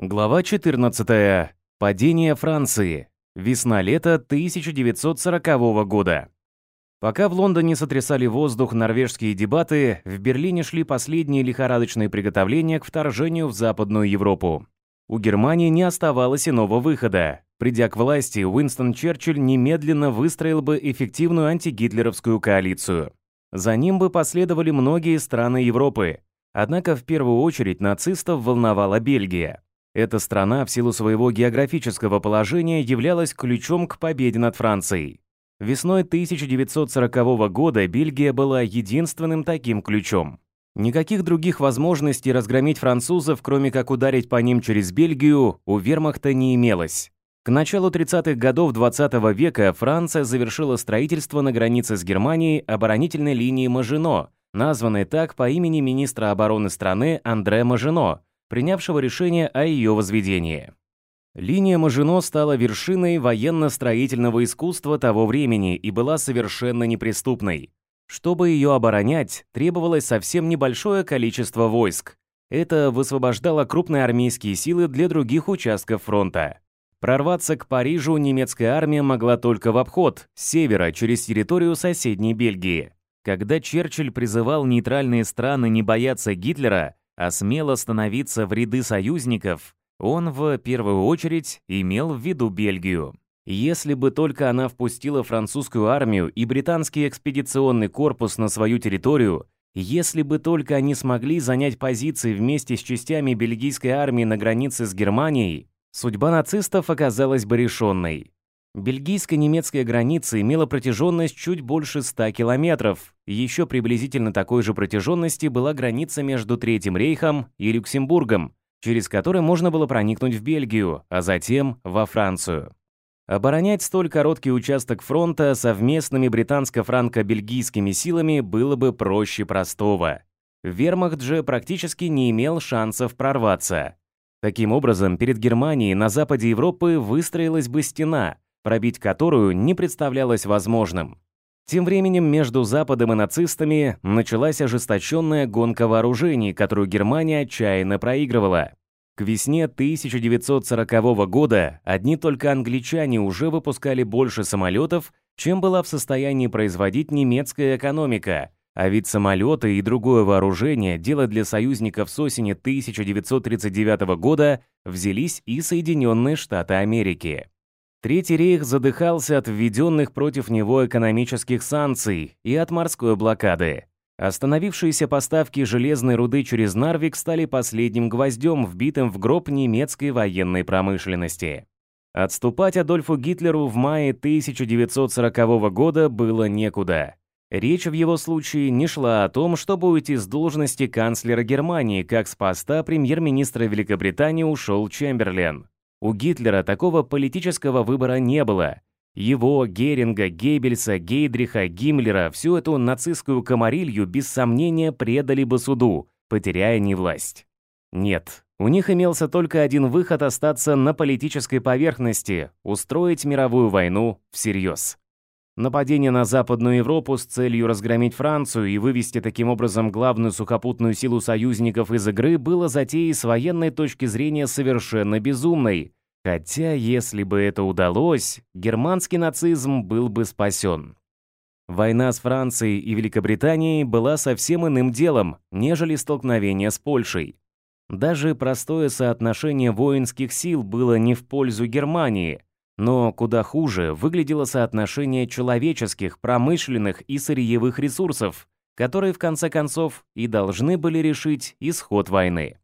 Глава 14. Падение Франции. Весна-лето 1940 года. Пока в Лондоне сотрясали воздух норвежские дебаты, в Берлине шли последние лихорадочные приготовления к вторжению в Западную Европу. У Германии не оставалось иного выхода. Придя к власти, Уинстон Черчилль немедленно выстроил бы эффективную антигитлеровскую коалицию. За ним бы последовали многие страны Европы. Однако в первую очередь нацистов волновала Бельгия. Эта страна в силу своего географического положения являлась ключом к победе над Францией. Весной 1940 года Бельгия была единственным таким ключом. Никаких других возможностей разгромить французов, кроме как ударить по ним через Бельгию, у вермахта не имелось. К началу 30-х годов XX -го века Франция завершила строительство на границе с Германией оборонительной линии Мажино, названной так по имени министра обороны страны Андре Мажино, принявшего решение о ее возведении. Линия Мажино стала вершиной военно-строительного искусства того времени и была совершенно неприступной. Чтобы ее оборонять, требовалось совсем небольшое количество войск. Это высвобождало крупные армейские силы для других участков фронта. Прорваться к Парижу немецкая армия могла только в обход, с севера, через территорию соседней Бельгии. Когда Черчилль призывал нейтральные страны не бояться Гитлера, а смело становиться в ряды союзников, он в первую очередь имел в виду Бельгию. Если бы только она впустила французскую армию и британский экспедиционный корпус на свою территорию, если бы только они смогли занять позиции вместе с частями бельгийской армии на границе с Германией, судьба нацистов оказалась бы решенной. Бельгийско-немецкая граница имела протяженность чуть больше 100 километров. Еще приблизительно такой же протяженности была граница между Третьим рейхом и Люксембургом, через который можно было проникнуть в Бельгию, а затем во Францию. Оборонять столь короткий участок фронта совместными британско-франко-бельгийскими силами было бы проще простого. Вермахт же практически не имел шансов прорваться. Таким образом, перед Германией на западе Европы выстроилась бы стена – пробить которую не представлялось возможным. Тем временем между Западом и нацистами началась ожесточенная гонка вооружений, которую Германия отчаянно проигрывала. К весне 1940 года одни только англичане уже выпускали больше самолетов, чем была в состоянии производить немецкая экономика, а ведь самолеты и другое вооружение – дело для союзников с осени 1939 года взялись и Соединенные Штаты Америки. Третий рейх задыхался от введенных против него экономических санкций и от морской блокады. Остановившиеся поставки железной руды через Нарвик стали последним гвоздем, вбитым в гроб немецкой военной промышленности. Отступать Адольфу Гитлеру в мае 1940 года было некуда. Речь в его случае не шла о том, чтобы уйти с должности канцлера Германии, как с поста премьер-министра Великобритании ушел Чемберлен. У Гитлера такого политического выбора не было. Его, Геринга, Геббельса, Гейдриха, Гиммлера, всю эту нацистскую комарилью без сомнения предали бы суду, потеряя не власть. Нет, у них имелся только один выход остаться на политической поверхности, устроить мировую войну всерьез. Нападение на Западную Европу с целью разгромить Францию и вывести таким образом главную сухопутную силу союзников из игры было затеей с военной точки зрения совершенно безумной. Хотя, если бы это удалось, германский нацизм был бы спасен. Война с Францией и Великобританией была совсем иным делом, нежели столкновение с Польшей. Даже простое соотношение воинских сил было не в пользу Германии – но куда хуже выглядело соотношение человеческих, промышленных и сырьевых ресурсов, которые в конце концов и должны были решить исход войны.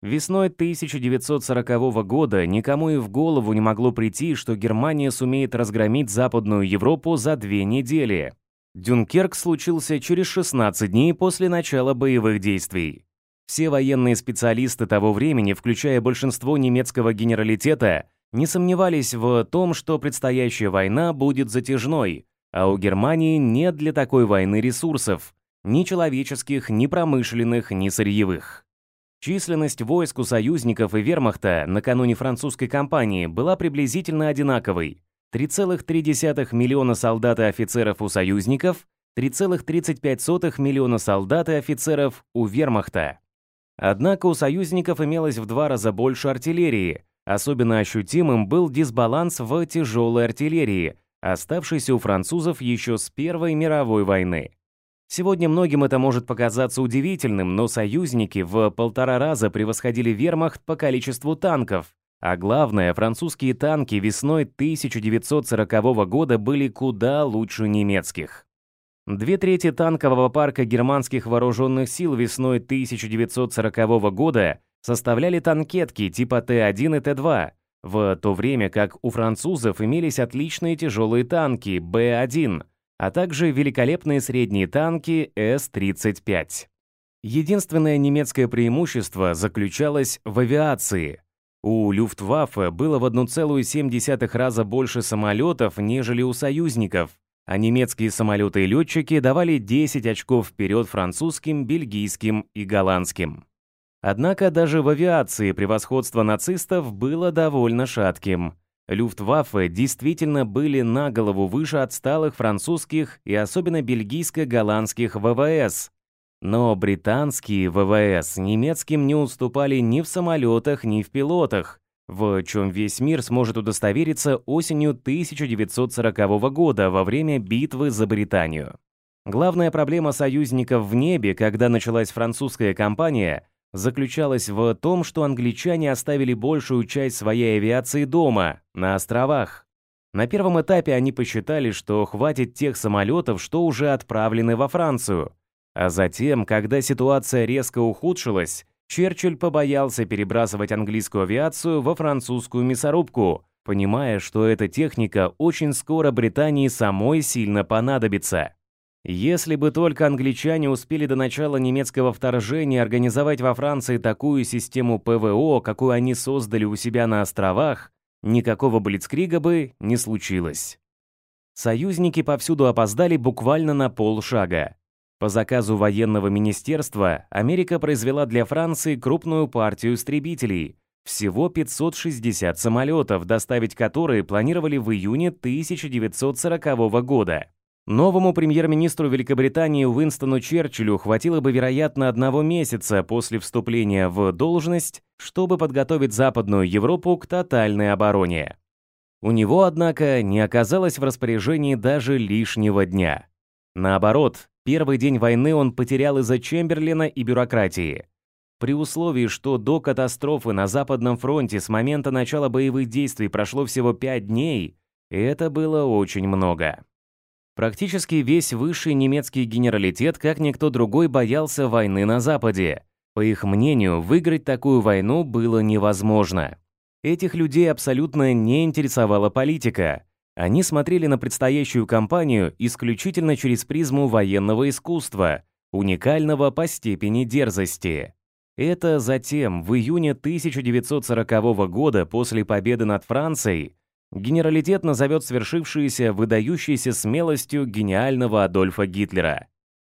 Весной 1940 года никому и в голову не могло прийти, что Германия сумеет разгромить Западную Европу за две недели. Дюнкерк случился через 16 дней после начала боевых действий. Все военные специалисты того времени, включая большинство немецкого генералитета, не сомневались в том, что предстоящая война будет затяжной, а у Германии нет для такой войны ресурсов, ни человеческих, ни промышленных, ни сырьевых. Численность войск у союзников и вермахта накануне французской кампании была приблизительно одинаковой. 3,3 миллиона солдат и офицеров у союзников, 3,35 миллиона солдат и офицеров у вермахта. Однако у союзников имелось в два раза больше артиллерии – Особенно ощутимым был дисбаланс в тяжелой артиллерии, оставшийся у французов еще с Первой мировой войны. Сегодня многим это может показаться удивительным, но союзники в полтора раза превосходили вермахт по количеству танков. А главное, французские танки весной 1940 года были куда лучше немецких. Две трети танкового парка германских вооруженных сил весной 1940 года составляли танкетки типа Т-1 и Т-2, в то время как у французов имелись отличные тяжелые танки Б-1, а также великолепные средние танки С-35. Единственное немецкое преимущество заключалось в авиации. У Люфтваффе было в 1,7 раза больше самолетов, нежели у союзников, а немецкие самолеты и летчики давали 10 очков вперед французским, бельгийским и голландским. Однако даже в авиации превосходство нацистов было довольно шатким. Люфтваффе действительно были на голову выше отсталых французских и особенно бельгийско-голландских ВВС. Но британские ВВС немецким не уступали ни в самолетах, ни в пилотах, в чем весь мир сможет удостовериться осенью 1940 года во время битвы за Британию. Главная проблема союзников в небе, когда началась французская кампания – заключалась в том, что англичане оставили большую часть своей авиации дома, на островах. На первом этапе они посчитали, что хватит тех самолетов, что уже отправлены во Францию. А затем, когда ситуация резко ухудшилась, Черчилль побоялся перебрасывать английскую авиацию во французскую мясорубку, понимая, что эта техника очень скоро Британии самой сильно понадобится. Если бы только англичане успели до начала немецкого вторжения организовать во Франции такую систему ПВО, какую они создали у себя на островах, никакого блицкрига бы не случилось. Союзники повсюду опоздали буквально на полшага. По заказу военного министерства Америка произвела для Франции крупную партию истребителей, всего 560 самолетов, доставить которые планировали в июне 1940 года. Новому премьер-министру Великобритании Уинстону Черчиллю хватило бы, вероятно, одного месяца после вступления в должность, чтобы подготовить Западную Европу к тотальной обороне. У него, однако, не оказалось в распоряжении даже лишнего дня. Наоборот, первый день войны он потерял из-за Чемберлина и бюрократии. При условии, что до катастрофы на Западном фронте с момента начала боевых действий прошло всего пять дней, это было очень много. Практически весь высший немецкий генералитет, как никто другой, боялся войны на Западе. По их мнению, выиграть такую войну было невозможно. Этих людей абсолютно не интересовала политика. Они смотрели на предстоящую кампанию исключительно через призму военного искусства, уникального по степени дерзости. Это затем, в июне 1940 года, после победы над Францией, генералитет назовет свершившееся выдающейся смелостью гениального Адольфа Гитлера.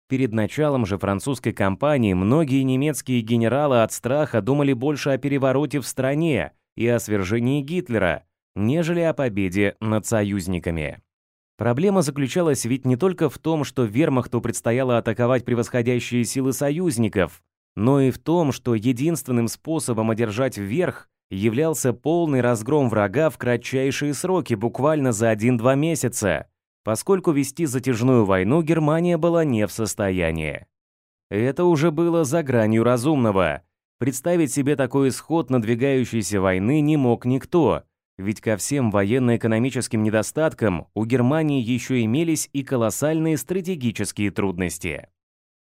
Перед началом же французской кампании многие немецкие генералы от страха думали больше о перевороте в стране и о свержении Гитлера, нежели о победе над союзниками. Проблема заключалась ведь не только в том, что вермахту предстояло атаковать превосходящие силы союзников, но и в том, что единственным способом одержать верх являлся полный разгром врага в кратчайшие сроки, буквально за 1-2 месяца, поскольку вести затяжную войну Германия была не в состоянии. Это уже было за гранью разумного. Представить себе такой исход надвигающейся войны не мог никто, ведь ко всем военно-экономическим недостаткам у Германии еще имелись и колоссальные стратегические трудности.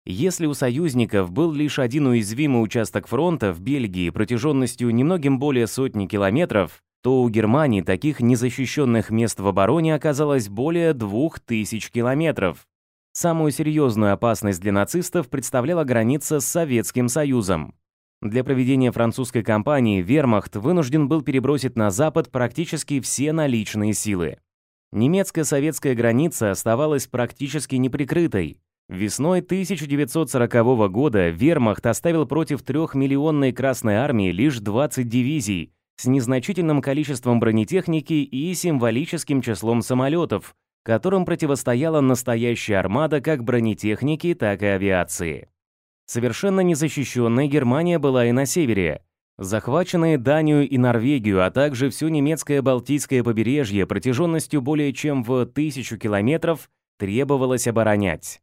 Если у союзников был лишь один уязвимый участок фронта в Бельгии протяженностью немногим более сотни километров, то у Германии таких незащищенных мест в обороне оказалось более 2000 километров. Самую серьезную опасность для нацистов представляла граница с Советским Союзом. Для проведения французской кампании Вермахт вынужден был перебросить на запад практически все наличные силы. Немецко-советская граница оставалась практически неприкрытой, Весной 1940 года вермахт оставил против трехмиллионной Красной Армии лишь 20 дивизий с незначительным количеством бронетехники и символическим числом самолетов, которым противостояла настоящая армада как бронетехники, так и авиации. Совершенно незащищенная Германия была и на севере. Захваченные Данию и Норвегию, а также все немецкое Балтийское побережье протяженностью более чем в тысячу километров требовалось оборонять.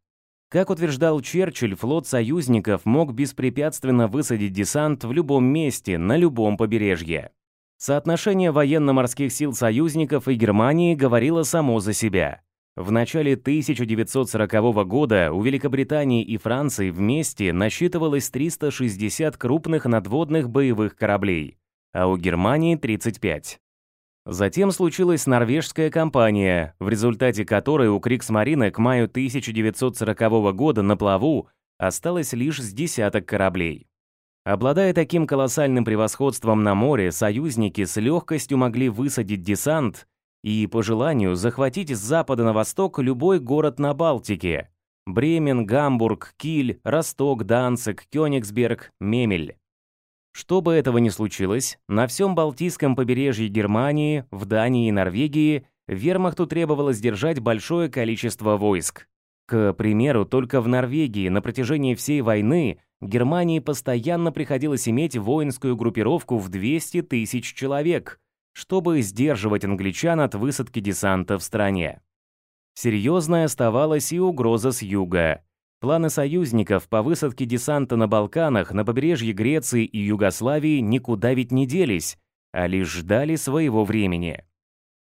Как утверждал Черчилль, флот союзников мог беспрепятственно высадить десант в любом месте, на любом побережье. Соотношение военно-морских сил союзников и Германии говорило само за себя. В начале 1940 года у Великобритании и Франции вместе насчитывалось 360 крупных надводных боевых кораблей, а у Германии 35. Затем случилась норвежская кампания, в результате которой у Криксмарина к маю 1940 года на плаву осталось лишь с десяток кораблей. Обладая таким колоссальным превосходством на море, союзники с легкостью могли высадить десант и, по желанию, захватить с запада на восток любой город на Балтике – Бремен, Гамбург, Киль, Росток, Данцик, Кёнигсберг, Мемель. Что бы этого ни случилось, на всем Балтийском побережье Германии, в Дании и Норвегии вермахту требовалось держать большое количество войск. К примеру, только в Норвегии на протяжении всей войны Германии постоянно приходилось иметь воинскую группировку в 200 тысяч человек, чтобы сдерживать англичан от высадки десанта в стране. Серьезной оставалась и угроза с юга. Планы союзников по высадке десанта на Балканах, на побережье Греции и Югославии никуда ведь не делись, а лишь ждали своего времени.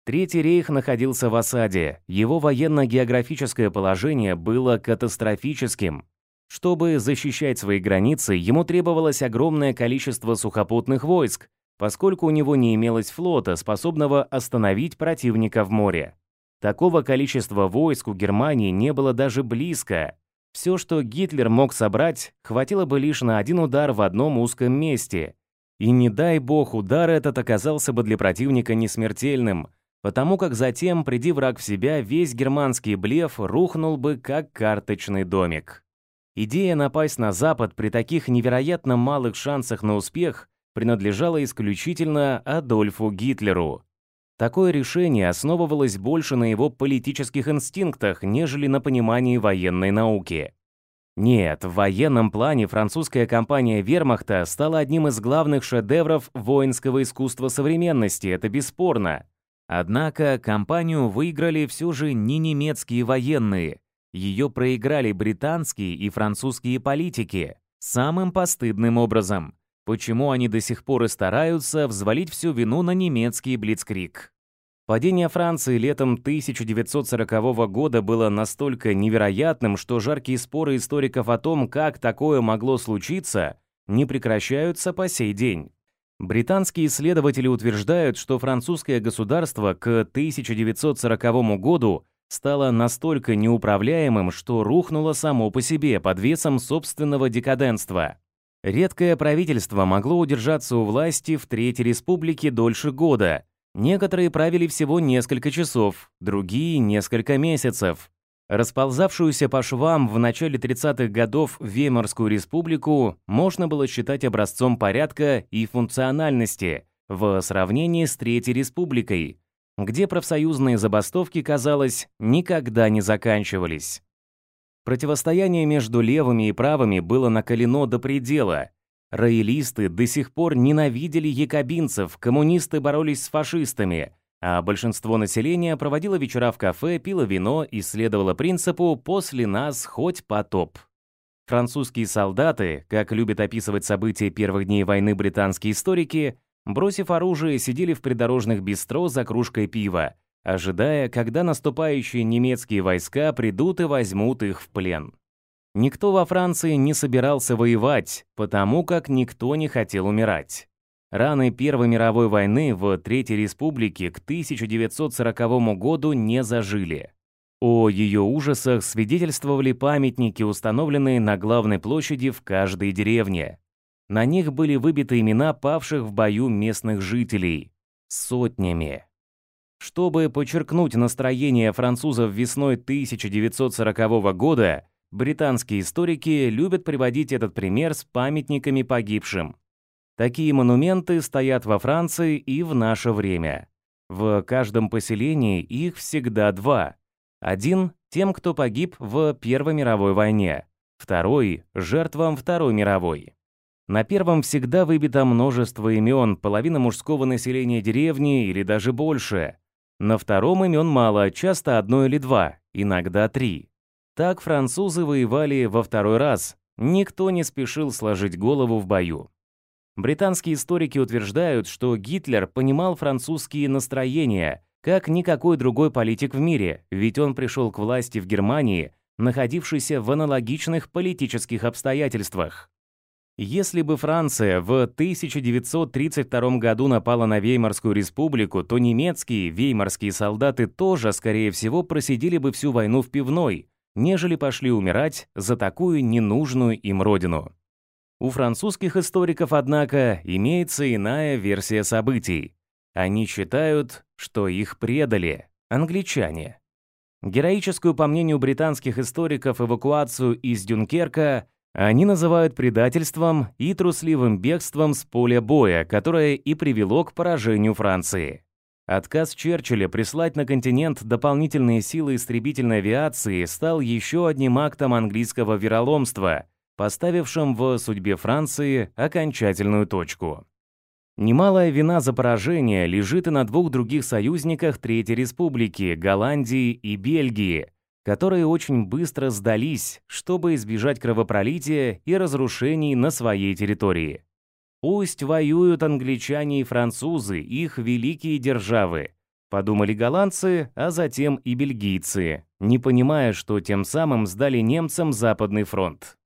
Третий рейх находился в осаде, его военно-географическое положение было катастрофическим. Чтобы защищать свои границы, ему требовалось огромное количество сухопутных войск, поскольку у него не имелось флота, способного остановить противника в море. Такого количества войск у Германии не было даже близко, все, что Гитлер мог собрать, хватило бы лишь на один удар в одном узком месте. И не дай бог, удар этот оказался бы для противника несмертельным, потому как затем, приди враг в себя, весь германский блеф рухнул бы как карточный домик. Идея напасть на Запад при таких невероятно малых шансах на успех принадлежала исключительно Адольфу Гитлеру. Такое решение основывалось больше на его политических инстинктах, нежели на понимании военной науки. Нет, в военном плане французская компания Вермахта стала одним из главных шедевров воинского искусства современности, это бесспорно. Однако компанию выиграли все же не немецкие военные. Ее проиграли британские и французские политики. Самым постыдным образом. Почему они до сих пор и стараются взвалить всю вину на немецкий блицкрик? Падение Франции летом 1940 года было настолько невероятным, что жаркие споры историков о том, как такое могло случиться, не прекращаются по сей день. Британские исследователи утверждают, что французское государство к 1940 году стало настолько неуправляемым, что рухнуло само по себе под весом собственного декаденства. Редкое правительство могло удержаться у власти в Третьей Республике дольше года. Некоторые правили всего несколько часов, другие – несколько месяцев. Расползавшуюся по швам в начале 30-х годов Веймарскую республику можно было считать образцом порядка и функциональности в сравнении с Третьей республикой, где профсоюзные забастовки, казалось, никогда не заканчивались. Противостояние между левыми и правыми было накалено до предела. Роялисты до сих пор ненавидели якобинцев, коммунисты боролись с фашистами, а большинство населения проводило вечера в кафе, пило вино и следовало принципу «после нас хоть потоп». Французские солдаты, как любят описывать события первых дней войны британские историки, бросив оружие, сидели в придорожных бистро за кружкой пива, ожидая, когда наступающие немецкие войска придут и возьмут их в плен. Никто во Франции не собирался воевать, потому как никто не хотел умирать. Раны Первой мировой войны в Третьей республике к 1940 году не зажили. О ее ужасах свидетельствовали памятники, установленные на главной площади в каждой деревне. На них были выбиты имена павших в бою местных жителей. Сотнями. Чтобы подчеркнуть настроение французов весной 1940 года, британские историки любят приводить этот пример с памятниками погибшим. Такие монументы стоят во Франции и в наше время. В каждом поселении их всегда два. Один – тем, кто погиб в Первой мировой войне. Второй – жертвам Второй мировой. На первом всегда выбито множество имен, половина мужского населения деревни или даже больше. На втором имен мало, часто одно или два, иногда три. Так французы воевали во второй раз. Никто не спешил сложить голову в бою. Британские историки утверждают, что Гитлер понимал французские настроения, как никакой другой политик в мире, ведь он пришел к власти в Германии, находившейся в аналогичных политических обстоятельствах. Если бы Франция в 1932 году напала на Веймарскую республику, то немецкие веймарские солдаты тоже, скорее всего, просидели бы всю войну в пивной, нежели пошли умирать за такую ненужную им родину. У французских историков, однако, имеется иная версия событий. Они считают, что их предали англичане. Героическую, по мнению британских историков, эвакуацию из Дюнкерка – они называют предательством и трусливым бегством с поля боя, которое и привело к поражению Франции. Отказ Черчилля прислать на континент дополнительные силы истребительной авиации стал еще одним актом английского вероломства, поставившим в судьбе Франции окончательную точку. Немалая вина за поражение лежит и на двух других союзниках Третьей Республики – Голландии и Бельгии – которые очень быстро сдались, чтобы избежать кровопролития и разрушений на своей территории. «Пусть воюют англичане и французы, их великие державы», подумали голландцы, а затем и бельгийцы, не понимая, что тем самым сдали немцам Западный фронт.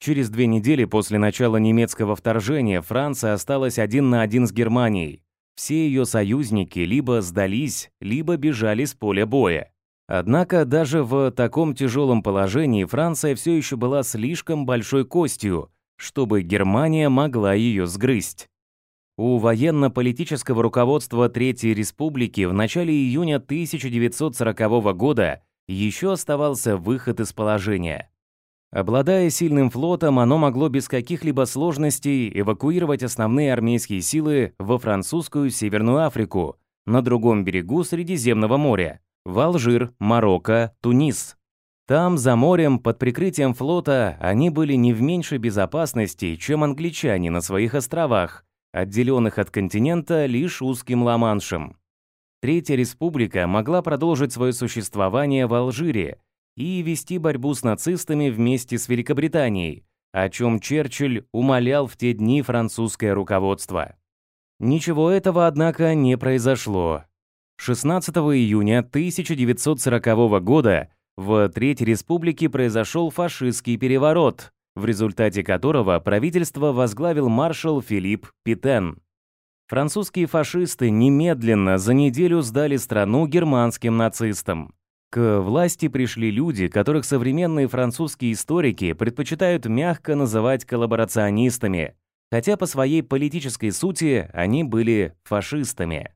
Через две недели после начала немецкого вторжения Франция осталась один на один с Германией. Все ее союзники либо сдались, либо бежали с поля боя. Однако даже в таком тяжелом положении Франция все еще была слишком большой костью, чтобы Германия могла ее сгрызть. У военно-политического руководства Третьей Республики в начале июня 1940 года еще оставался выход из положения. Обладая сильным флотом, оно могло без каких-либо сложностей эвакуировать основные армейские силы во французскую Северную Африку на другом берегу Средиземного моря – в Алжир, Марокко, Тунис. Там, за морем, под прикрытием флота, они были не в меньшей безопасности, чем англичане на своих островах, отделенных от континента лишь узким Ла-Маншем. Третья республика могла продолжить свое существование в Алжире и вести борьбу с нацистами вместе с Великобританией, о чем Черчилль умолял в те дни французское руководство. Ничего этого, однако, не произошло, 16 июня 1940 года в Третьей Республике произошел фашистский переворот, в результате которого правительство возглавил маршал Филипп Питен. Французские фашисты немедленно за неделю сдали страну германским нацистам. К власти пришли люди, которых современные французские историки предпочитают мягко называть коллаборационистами, хотя по своей политической сути они были фашистами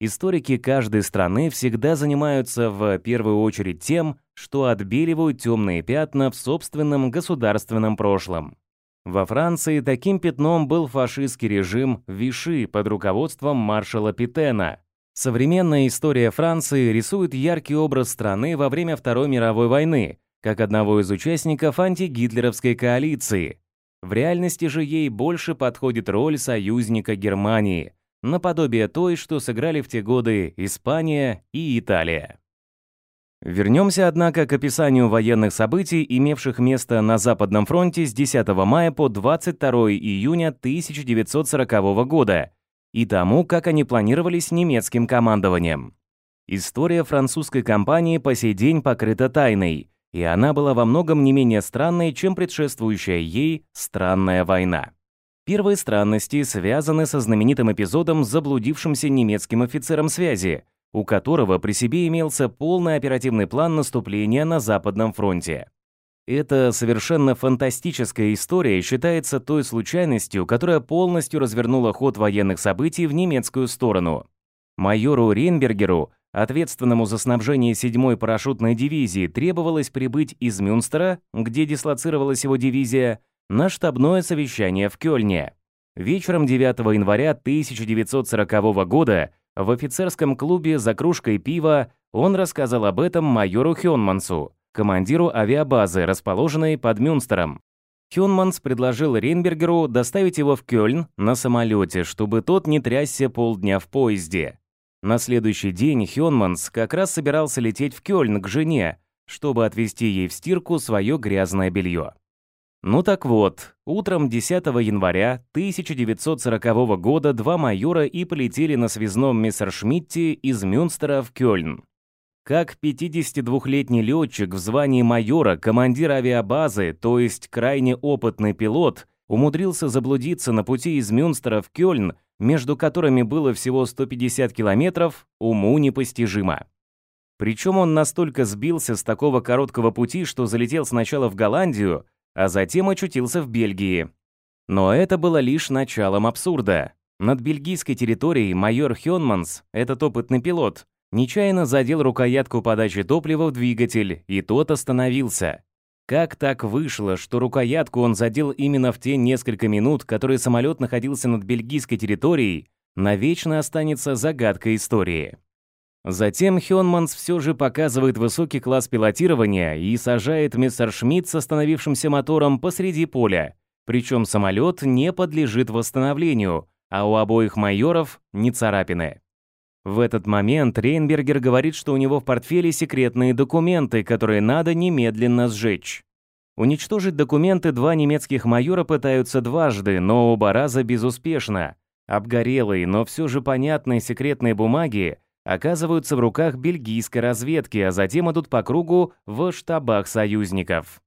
историки каждой страны всегда занимаются в первую очередь тем, что отбеливают темные пятна в собственном государственном прошлом. Во Франции таким пятном был фашистский режим Виши под руководством маршала Питена. Современная история Франции рисует яркий образ страны во время Второй мировой войны, как одного из участников антигитлеровской коалиции. В реальности же ей больше подходит роль союзника Германии – наподобие той, что сыграли в те годы Испания и Италия. Вернемся, однако, к описанию военных событий, имевших место на Западном фронте с 10 мая по 22 июня 1940 года и тому, как они планировались немецким командованием. История французской кампании по сей день покрыта тайной, и она была во многом не менее странной, чем предшествующая ей «Странная война». Первые странности связаны со знаменитым эпизодом с заблудившимся немецким офицером связи, у которого при себе имелся полный оперативный план наступления на Западном фронте. Эта совершенно фантастическая история считается той случайностью, которая полностью развернула ход военных событий в немецкую сторону. Майору Ренбергеру, ответственному за снабжение 7-й парашютной дивизии, требовалось прибыть из Мюнстера, где дислоцировалась его дивизия, на штабное совещание в Кёльне. Вечером 9 января 1940 года в офицерском клубе за кружкой пива он рассказал об этом майору Хёнмансу, командиру авиабазы, расположенной под Мюнстером. Хёнманс предложил Рейнбергеру доставить его в Кёльн на самолете, чтобы тот не трясся полдня в поезде. На следующий день Хёнманс как раз собирался лететь в Кёльн к жене, чтобы отвезти ей в стирку свое грязное белье. Ну так вот, утром 10 января 1940 года два майора и полетели на связном Мессершмитте из Мюнстера в Кёльн. Как 52-летний летчик в звании майора, командир авиабазы, то есть крайне опытный пилот, умудрился заблудиться на пути из Мюнстера в Кёльн, между которыми было всего 150 километров, уму непостижимо. Причем он настолько сбился с такого короткого пути, что залетел сначала в Голландию, а затем очутился в Бельгии. Но это было лишь началом абсурда. Над бельгийской территорией майор Хёнманс, этот опытный пилот, нечаянно задел рукоятку подачи топлива в двигатель, и тот остановился. Как так вышло, что рукоятку он задел именно в те несколько минут, которые самолет находился над бельгийской территорией, навечно останется загадкой истории. Затем Хёнманс все же показывает высокий класс пилотирования и сажает мистер Шмидт с остановившимся мотором посреди поля. Причем самолет не подлежит восстановлению, а у обоих майоров не царапины. В этот момент Рейнбергер говорит, что у него в портфеле секретные документы, которые надо немедленно сжечь. Уничтожить документы два немецких майора пытаются дважды, но оба раза безуспешно. Обгорелые, но все же понятные секретные бумаги оказываются в руках бельгийской разведки, а затем идут по кругу в штабах союзников.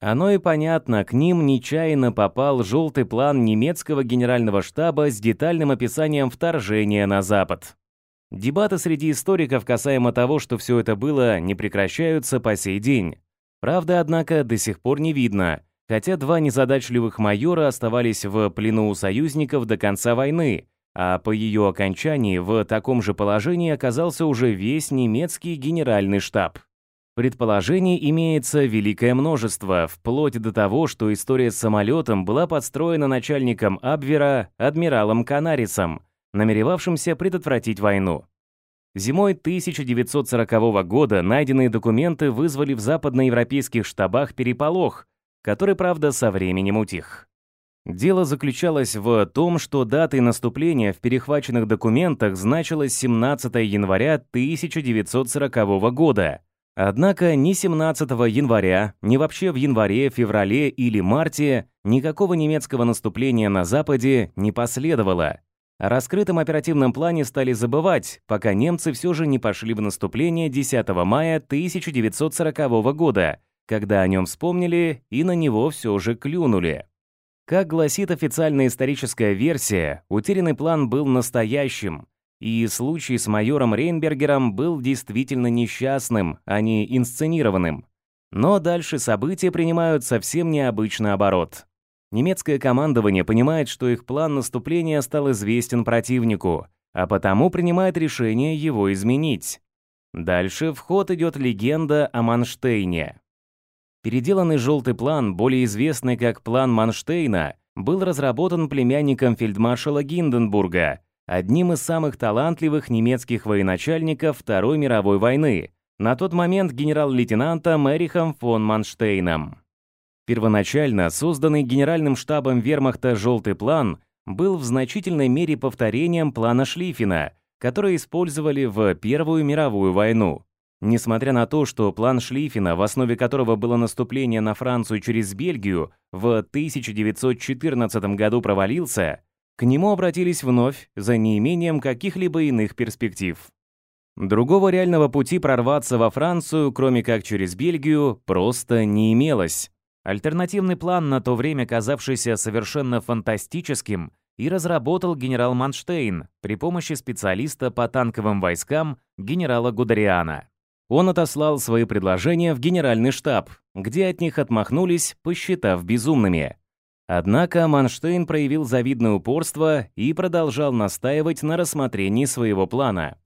Оно и понятно, к ним нечаянно попал желтый план немецкого генерального штаба с детальным описанием вторжения на Запад. Дебаты среди историков касаемо того, что все это было, не прекращаются по сей день. Правда, однако, до сих пор не видно, хотя два незадачливых майора оставались в плену у союзников до конца войны – а по ее окончании в таком же положении оказался уже весь немецкий генеральный штаб. Предположений имеется великое множество, вплоть до того, что история с самолетом была подстроена начальником Абвера, адмиралом Канарисом, намеревавшимся предотвратить войну. Зимой 1940 года найденные документы вызвали в западноевропейских штабах переполох, который, правда, со временем утих. Дело заключалось в том, что датой наступления в перехваченных документах значилось 17 января 1940 года. Однако ни 17 января, ни вообще в январе, феврале или марте никакого немецкого наступления на Западе не последовало. О раскрытом оперативном плане стали забывать, пока немцы все же не пошли в наступление 10 мая 1940 года, когда о нем вспомнили и на него все же клюнули. Как гласит официальная историческая версия, утерянный план был настоящим, и случай с майором Рейнбергером был действительно несчастным, а не инсценированным. Но дальше события принимают совсем необычный оборот. Немецкое командование понимает, что их план наступления стал известен противнику, а потому принимает решение его изменить. Дальше в ход идет легенда о Манштейне. Переделанный желтый план, более известный как план Манштейна, был разработан племянником фельдмаршала Гинденбурга, одним из самых талантливых немецких военачальников Второй мировой войны, на тот момент генерал-лейтенантом Эрихом фон Манштейном. Первоначально созданный генеральным штабом вермахта «Желтый план» был в значительной мере повторением плана Шлиффена, который использовали в Первую мировую войну. Несмотря на то, что план Шлиффена, в основе которого было наступление на Францию через Бельгию, в 1914 году провалился, к нему обратились вновь за неимением каких-либо иных перспектив. Другого реального пути прорваться во Францию, кроме как через Бельгию, просто не имелось. Альтернативный план, на то время казавшийся совершенно фантастическим, и разработал генерал Манштейн при помощи специалиста по танковым войскам генерала Гудериана. Он отослал свои предложения в генеральный штаб, где от них отмахнулись, посчитав безумными. Однако Манштейн проявил завидное упорство и продолжал настаивать на рассмотрении своего плана.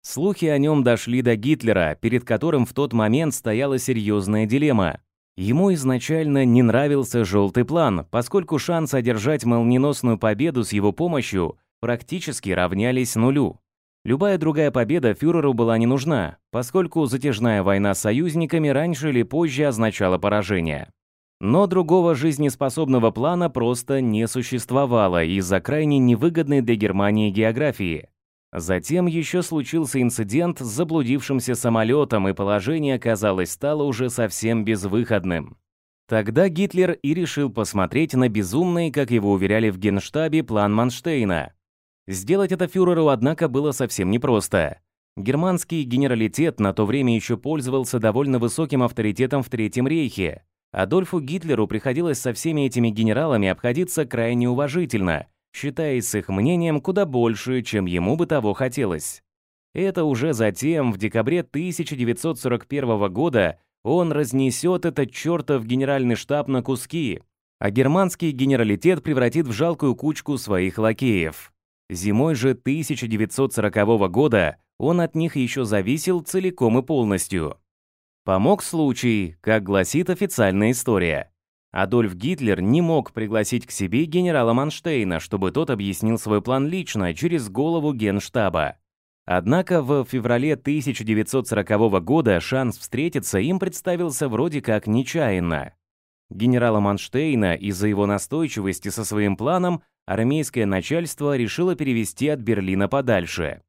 Слухи о нем дошли до Гитлера, перед которым в тот момент стояла серьезная дилемма. Ему изначально не нравился «желтый план», поскольку шанс одержать молниеносную победу с его помощью практически равнялись нулю. Любая другая победа фюреру была не нужна, поскольку затяжная война с союзниками раньше или позже означала поражение. Но другого жизнеспособного плана просто не существовало из-за крайне невыгодной для Германии географии. Затем еще случился инцидент с заблудившимся самолетом, и положение, казалось, стало уже совсем безвыходным. Тогда Гитлер и решил посмотреть на безумный, как его уверяли в Генштабе, план Манштейна – Сделать это фюреру, однако, было совсем непросто. Германский генералитет на то время еще пользовался довольно высоким авторитетом в Третьем рейхе. Адольфу Гитлеру приходилось со всеми этими генералами обходиться крайне уважительно, считаясь с их мнением куда больше, чем ему бы того хотелось. Это уже затем, в декабре 1941 года, он разнесет этот чертов генеральный штаб на куски, а германский генералитет превратит в жалкую кучку своих лакеев. Зимой же 1940 года он от них еще зависел целиком и полностью. Помог случай, как гласит официальная история. Адольф Гитлер не мог пригласить к себе генерала Манштейна, чтобы тот объяснил свой план лично через голову генштаба. Однако в феврале 1940 года шанс встретиться им представился вроде как нечаянно. Генерала Манштейна из-за его настойчивости со своим планом армейское начальство решило перевести от Берлина подальше.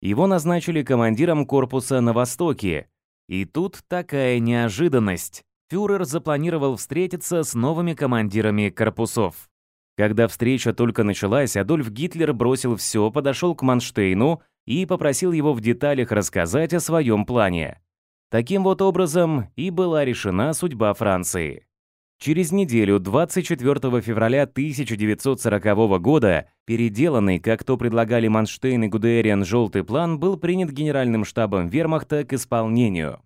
Его назначили командиром корпуса на Востоке. И тут такая неожиданность. Фюрер запланировал встретиться с новыми командирами корпусов. Когда встреча только началась, Адольф Гитлер бросил все, подошел к Манштейну и попросил его в деталях рассказать о своем плане. Таким вот образом и была решена судьба Франции. Через неделю, 24 февраля 1940 года, переделанный, как то предлагали Манштейн и Гудериан, «желтый план» был принят Генеральным штабом вермахта к исполнению.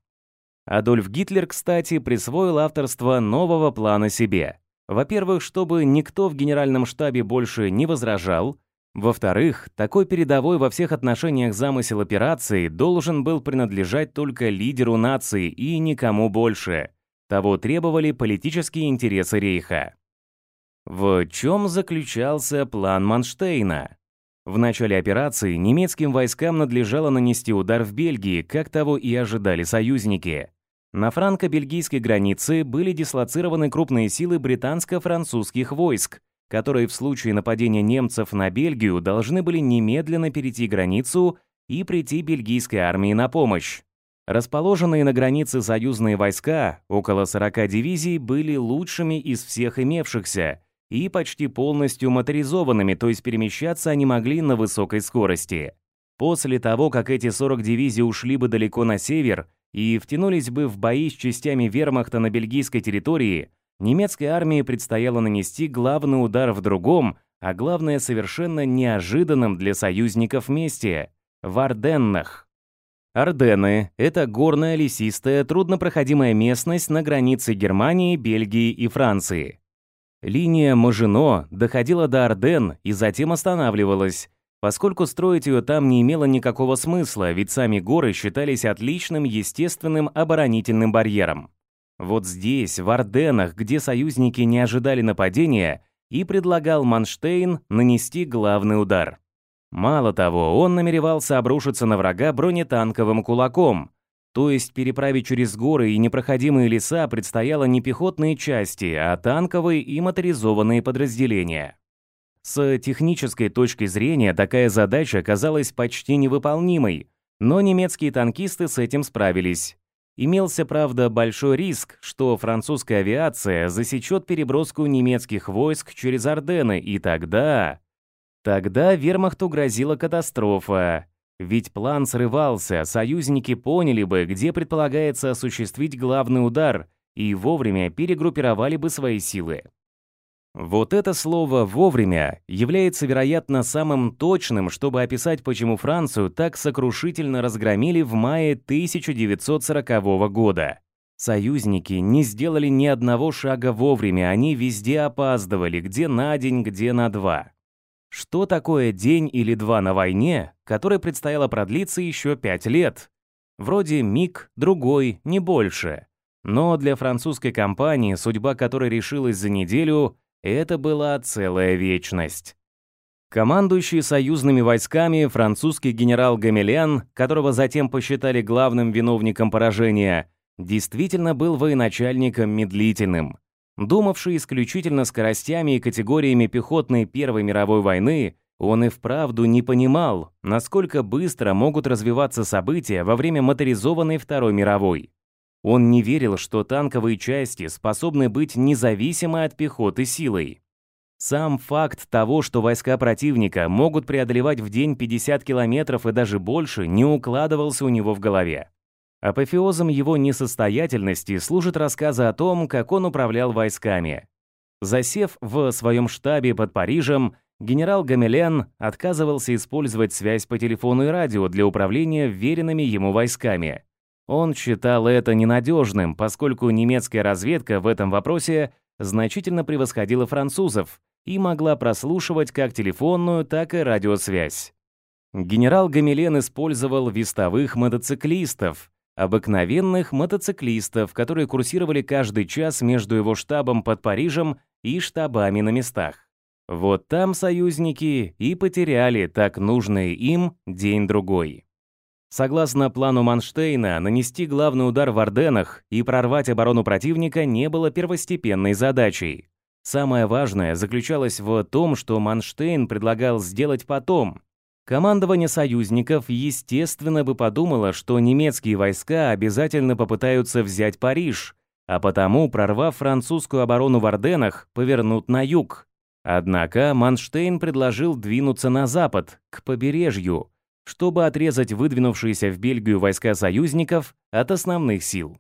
Адольф Гитлер, кстати, присвоил авторство нового плана себе. Во-первых, чтобы никто в Генеральном штабе больше не возражал. Во-вторых, такой передовой во всех отношениях замысел операции должен был принадлежать только лидеру нации и никому больше – того требовали политические интересы Рейха. В чем заключался план Манштейна? В начале операции немецким войскам надлежало нанести удар в Бельгии, как того и ожидали союзники. На франко-бельгийской границе были дислоцированы крупные силы британско-французских войск, которые в случае нападения немцев на Бельгию должны были немедленно перейти границу и прийти бельгийской армии на помощь. Расположенные на границе союзные войска, около 40 дивизий, были лучшими из всех имевшихся и почти полностью моторизованными, то есть перемещаться они могли на высокой скорости. После того, как эти 40 дивизий ушли бы далеко на север и втянулись бы в бои с частями вермахта на бельгийской территории, немецкой армии предстояло нанести главный удар в другом, а главное совершенно неожиданном для союзников месте – в Арденнах. Ардены – это горная лесистая труднопроходимая местность на границе Германии, Бельгии и Франции. Линия Мажино доходила до Арден и затем останавливалась, поскольку строить ее там не имело никакого смысла, ведь сами горы считались отличным естественным оборонительным барьером. Вот здесь, в Арденах, где союзники не ожидали нападения, и предлагал Манштейн нанести главный удар – Мало того, он намеревался обрушиться на врага бронетанковым кулаком. То есть переправить через горы и непроходимые леса предстояло не пехотные части, а танковые и моторизованные подразделения. С технической точки зрения такая задача казалась почти невыполнимой, но немецкие танкисты с этим справились. Имелся, правда, большой риск, что французская авиация засечет переброску немецких войск через Ордены, и тогда... Тогда вермахту грозила катастрофа. Ведь план срывался, союзники поняли бы, где предполагается осуществить главный удар, и вовремя перегруппировали бы свои силы. Вот это слово «вовремя» является, вероятно, самым точным, чтобы описать, почему Францию так сокрушительно разгромили в мае 1940 года. Союзники не сделали ни одного шага вовремя, они везде опаздывали, где на день, где на два. Что такое день или два на войне, который предстояло продлиться еще пять лет? Вроде миг, другой, не больше. Но для французской компании, судьба которой решилась за неделю, это была целая вечность. Командующий союзными войсками французский генерал Гамилен, которого затем посчитали главным виновником поражения, действительно был военачальником медлительным – Думавший исключительно скоростями и категориями пехотной Первой мировой войны, он и вправду не понимал, насколько быстро могут развиваться события во время моторизованной Второй мировой. Он не верил, что танковые части способны быть независимы от пехоты силой. Сам факт того, что войска противника могут преодолевать в день 50 километров и даже больше, не укладывался у него в голове. Апофеозом его несостоятельности служит рассказы о том, как он управлял войсками. Засев в своем штабе под Парижем, генерал Гамелен отказывался использовать связь по телефону и радио для управления веренными ему войсками. Он считал это ненадежным, поскольку немецкая разведка в этом вопросе значительно превосходила французов и могла прослушивать как телефонную, так и радиосвязь. Генерал Гамилен использовал вестовых мотоциклистов, обыкновенных мотоциклистов, которые курсировали каждый час между его штабом под Парижем и штабами на местах. Вот там союзники и потеряли так нужный им день-другой. Согласно плану Манштейна, нанести главный удар в Орденах и прорвать оборону противника не было первостепенной задачей. Самое важное заключалось в том, что Манштейн предлагал сделать потом, Командование союзников, естественно, бы подумало, что немецкие войска обязательно попытаются взять Париж, а потому, прорвав французскую оборону в Орденах, повернут на юг. Однако Манштейн предложил двинуться на запад, к побережью, чтобы отрезать выдвинувшиеся в Бельгию войска союзников от основных сил.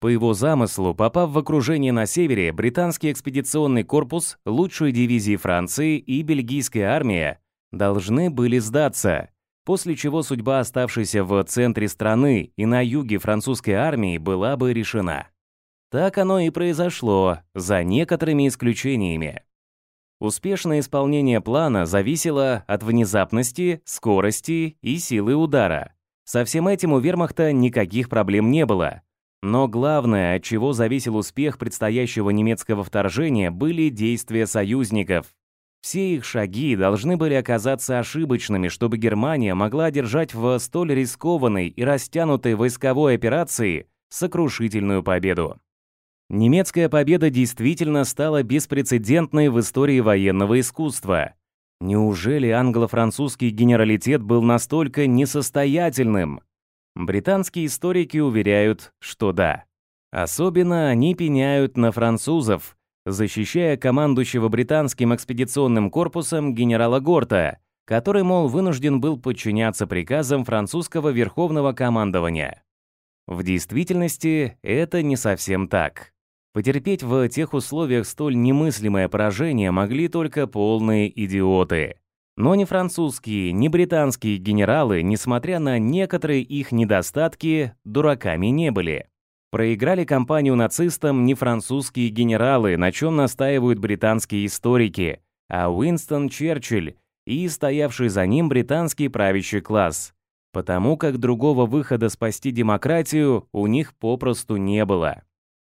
По его замыслу, попав в окружение на севере, британский экспедиционный корпус, лучшие дивизии Франции и бельгийская армия – должны были сдаться, после чего судьба оставшейся в центре страны и на юге французской армии была бы решена. Так оно и произошло, за некоторыми исключениями. Успешное исполнение плана зависело от внезапности, скорости и силы удара. Со всем этим у вермахта никаких проблем не было. Но главное, от чего зависел успех предстоящего немецкого вторжения, были действия союзников, все их шаги должны были оказаться ошибочными, чтобы Германия могла одержать в столь рискованной и растянутой войсковой операции сокрушительную победу. Немецкая победа действительно стала беспрецедентной в истории военного искусства. Неужели англо-французский генералитет был настолько несостоятельным? Британские историки уверяют, что да. Особенно они пеняют на французов, защищая командующего британским экспедиционным корпусом генерала Горта, который, мол, вынужден был подчиняться приказам французского верховного командования. В действительности это не совсем так. Потерпеть в тех условиях столь немыслимое поражение могли только полные идиоты. Но ни французские, ни британские генералы, несмотря на некоторые их недостатки, дураками не были проиграли кампанию нацистам не французские генералы, на чем настаивают британские историки, а Уинстон Черчилль и стоявший за ним британский правящий класс, потому как другого выхода спасти демократию у них попросту не было.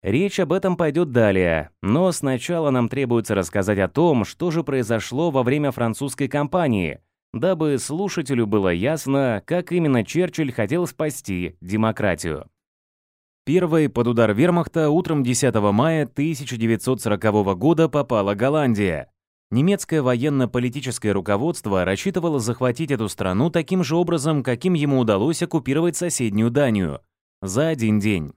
Речь об этом пойдет далее, но сначала нам требуется рассказать о том, что же произошло во время французской кампании, дабы слушателю было ясно, как именно Черчилль хотел спасти демократию. Первой под удар вермахта утром 10 мая 1940 года попала Голландия. Немецкое военно-политическое руководство рассчитывало захватить эту страну таким же образом, каким ему удалось оккупировать соседнюю Данию – за один день.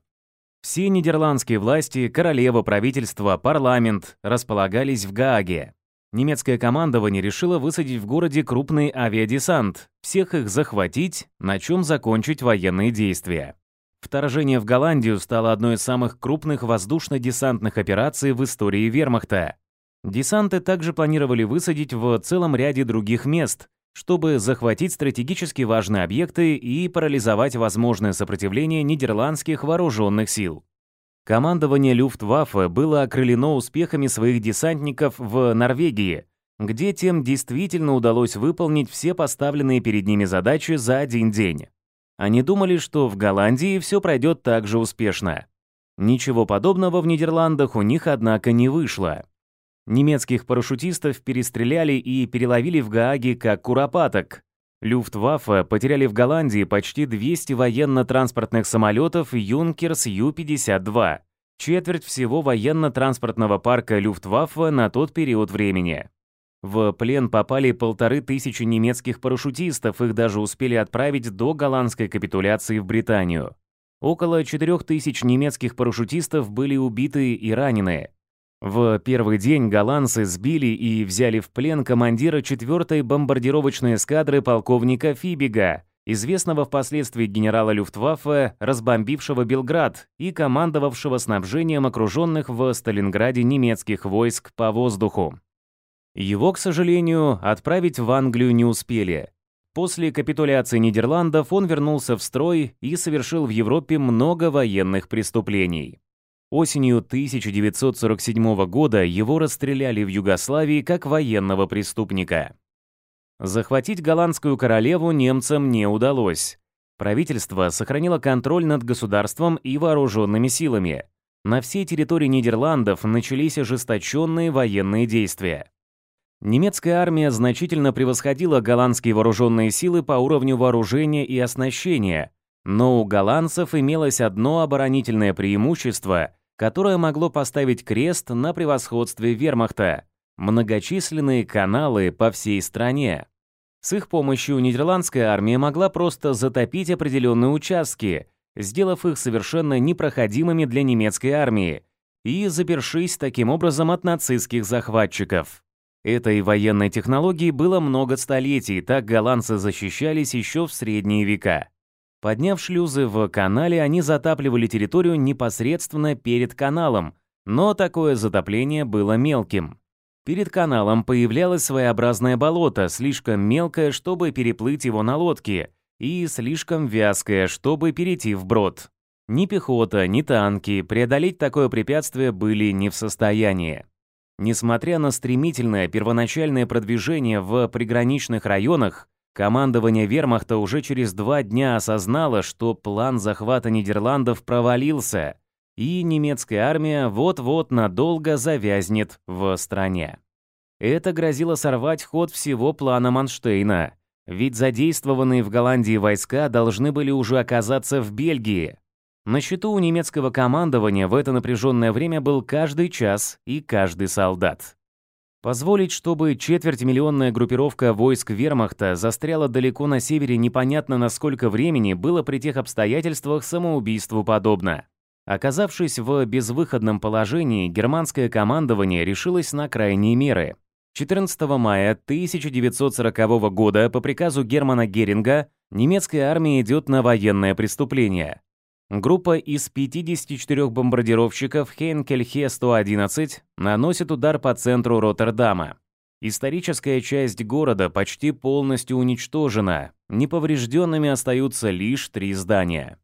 Все нидерландские власти, королева, правительство, парламент располагались в Гааге. Немецкое командование решило высадить в городе крупный авиадесант, всех их захватить, на чем закончить военные действия. Вторжение в Голландию стало одной из самых крупных воздушно-десантных операций в истории вермахта. Десанты также планировали высадить в целом ряде других мест, чтобы захватить стратегически важные объекты и парализовать возможное сопротивление нидерландских вооруженных сил. Командование Люфтваффе было окрылено успехами своих десантников в Норвегии, где тем действительно удалось выполнить все поставленные перед ними задачи за один день. Они думали, что в Голландии все пройдет так же успешно. Ничего подобного в Нидерландах у них, однако, не вышло. Немецких парашютистов перестреляли и переловили в Гааге как куропаток. Люфтваффе потеряли в Голландии почти 200 военно-транспортных самолетов «Юнкерс Ю-52», четверть всего военно-транспортного парка Люфтваффе на тот период времени. В плен попали полторы тысячи немецких парашютистов, их даже успели отправить до голландской капитуляции в Британию. Около 4000 немецких парашютистов были убиты и ранены. В первый день голландцы сбили и взяли в плен командира 4-й бомбардировочной эскадры полковника Фибига, известного впоследствии генерала Люфтваффе, разбомбившего Белград и командовавшего снабжением окруженных в Сталинграде немецких войск по воздуху. Его, к сожалению, отправить в Англию не успели. После капитуляции Нидерландов он вернулся в строй и совершил в Европе много военных преступлений. Осенью 1947 года его расстреляли в Югославии как военного преступника. Захватить голландскую королеву немцам не удалось. Правительство сохранило контроль над государством и вооруженными силами. На всей территории Нидерландов начались ожесточенные военные действия. Немецкая армия значительно превосходила голландские вооруженные силы по уровню вооружения и оснащения, но у голландцев имелось одно оборонительное преимущество, которое могло поставить крест на превосходстве вермахта – многочисленные каналы по всей стране. С их помощью нидерландская армия могла просто затопить определенные участки, сделав их совершенно непроходимыми для немецкой армии, и запершись таким образом от нацистских захватчиков. Этой военной технологии было много столетий, так голландцы защищались еще в средние века. Подняв шлюзы в канале, они затапливали территорию непосредственно перед каналом, но такое затопление было мелким. Перед каналом появлялось своеобразное болото, слишком мелкое, чтобы переплыть его на лодке, и слишком вязкое, чтобы перейти в брод. Ни пехота, ни танки преодолеть такое препятствие были не в состоянии. Несмотря на стремительное первоначальное продвижение в приграничных районах, командование вермахта уже через два дня осознало, что план захвата Нидерландов провалился, и немецкая армия вот-вот надолго завязнет в стране. Это грозило сорвать ход всего плана Манштейна, ведь задействованные в Голландии войска должны были уже оказаться в Бельгии, на счету у немецкого командования в это напряженное время был каждый час и каждый солдат. Позволить, чтобы четвертьмиллионная группировка войск вермахта застряла далеко на севере непонятно на сколько времени, было при тех обстоятельствах самоубийству подобно. Оказавшись в безвыходном положении, германское командование решилось на крайние меры. 14 мая 1940 года по приказу Германа Геринга немецкая армия идет на военное преступление. Группа из 54 бомбардировщиков Хейнкель Хе-111 наносит удар по центру Роттердама. Историческая часть города почти полностью уничтожена, неповрежденными остаются лишь три здания.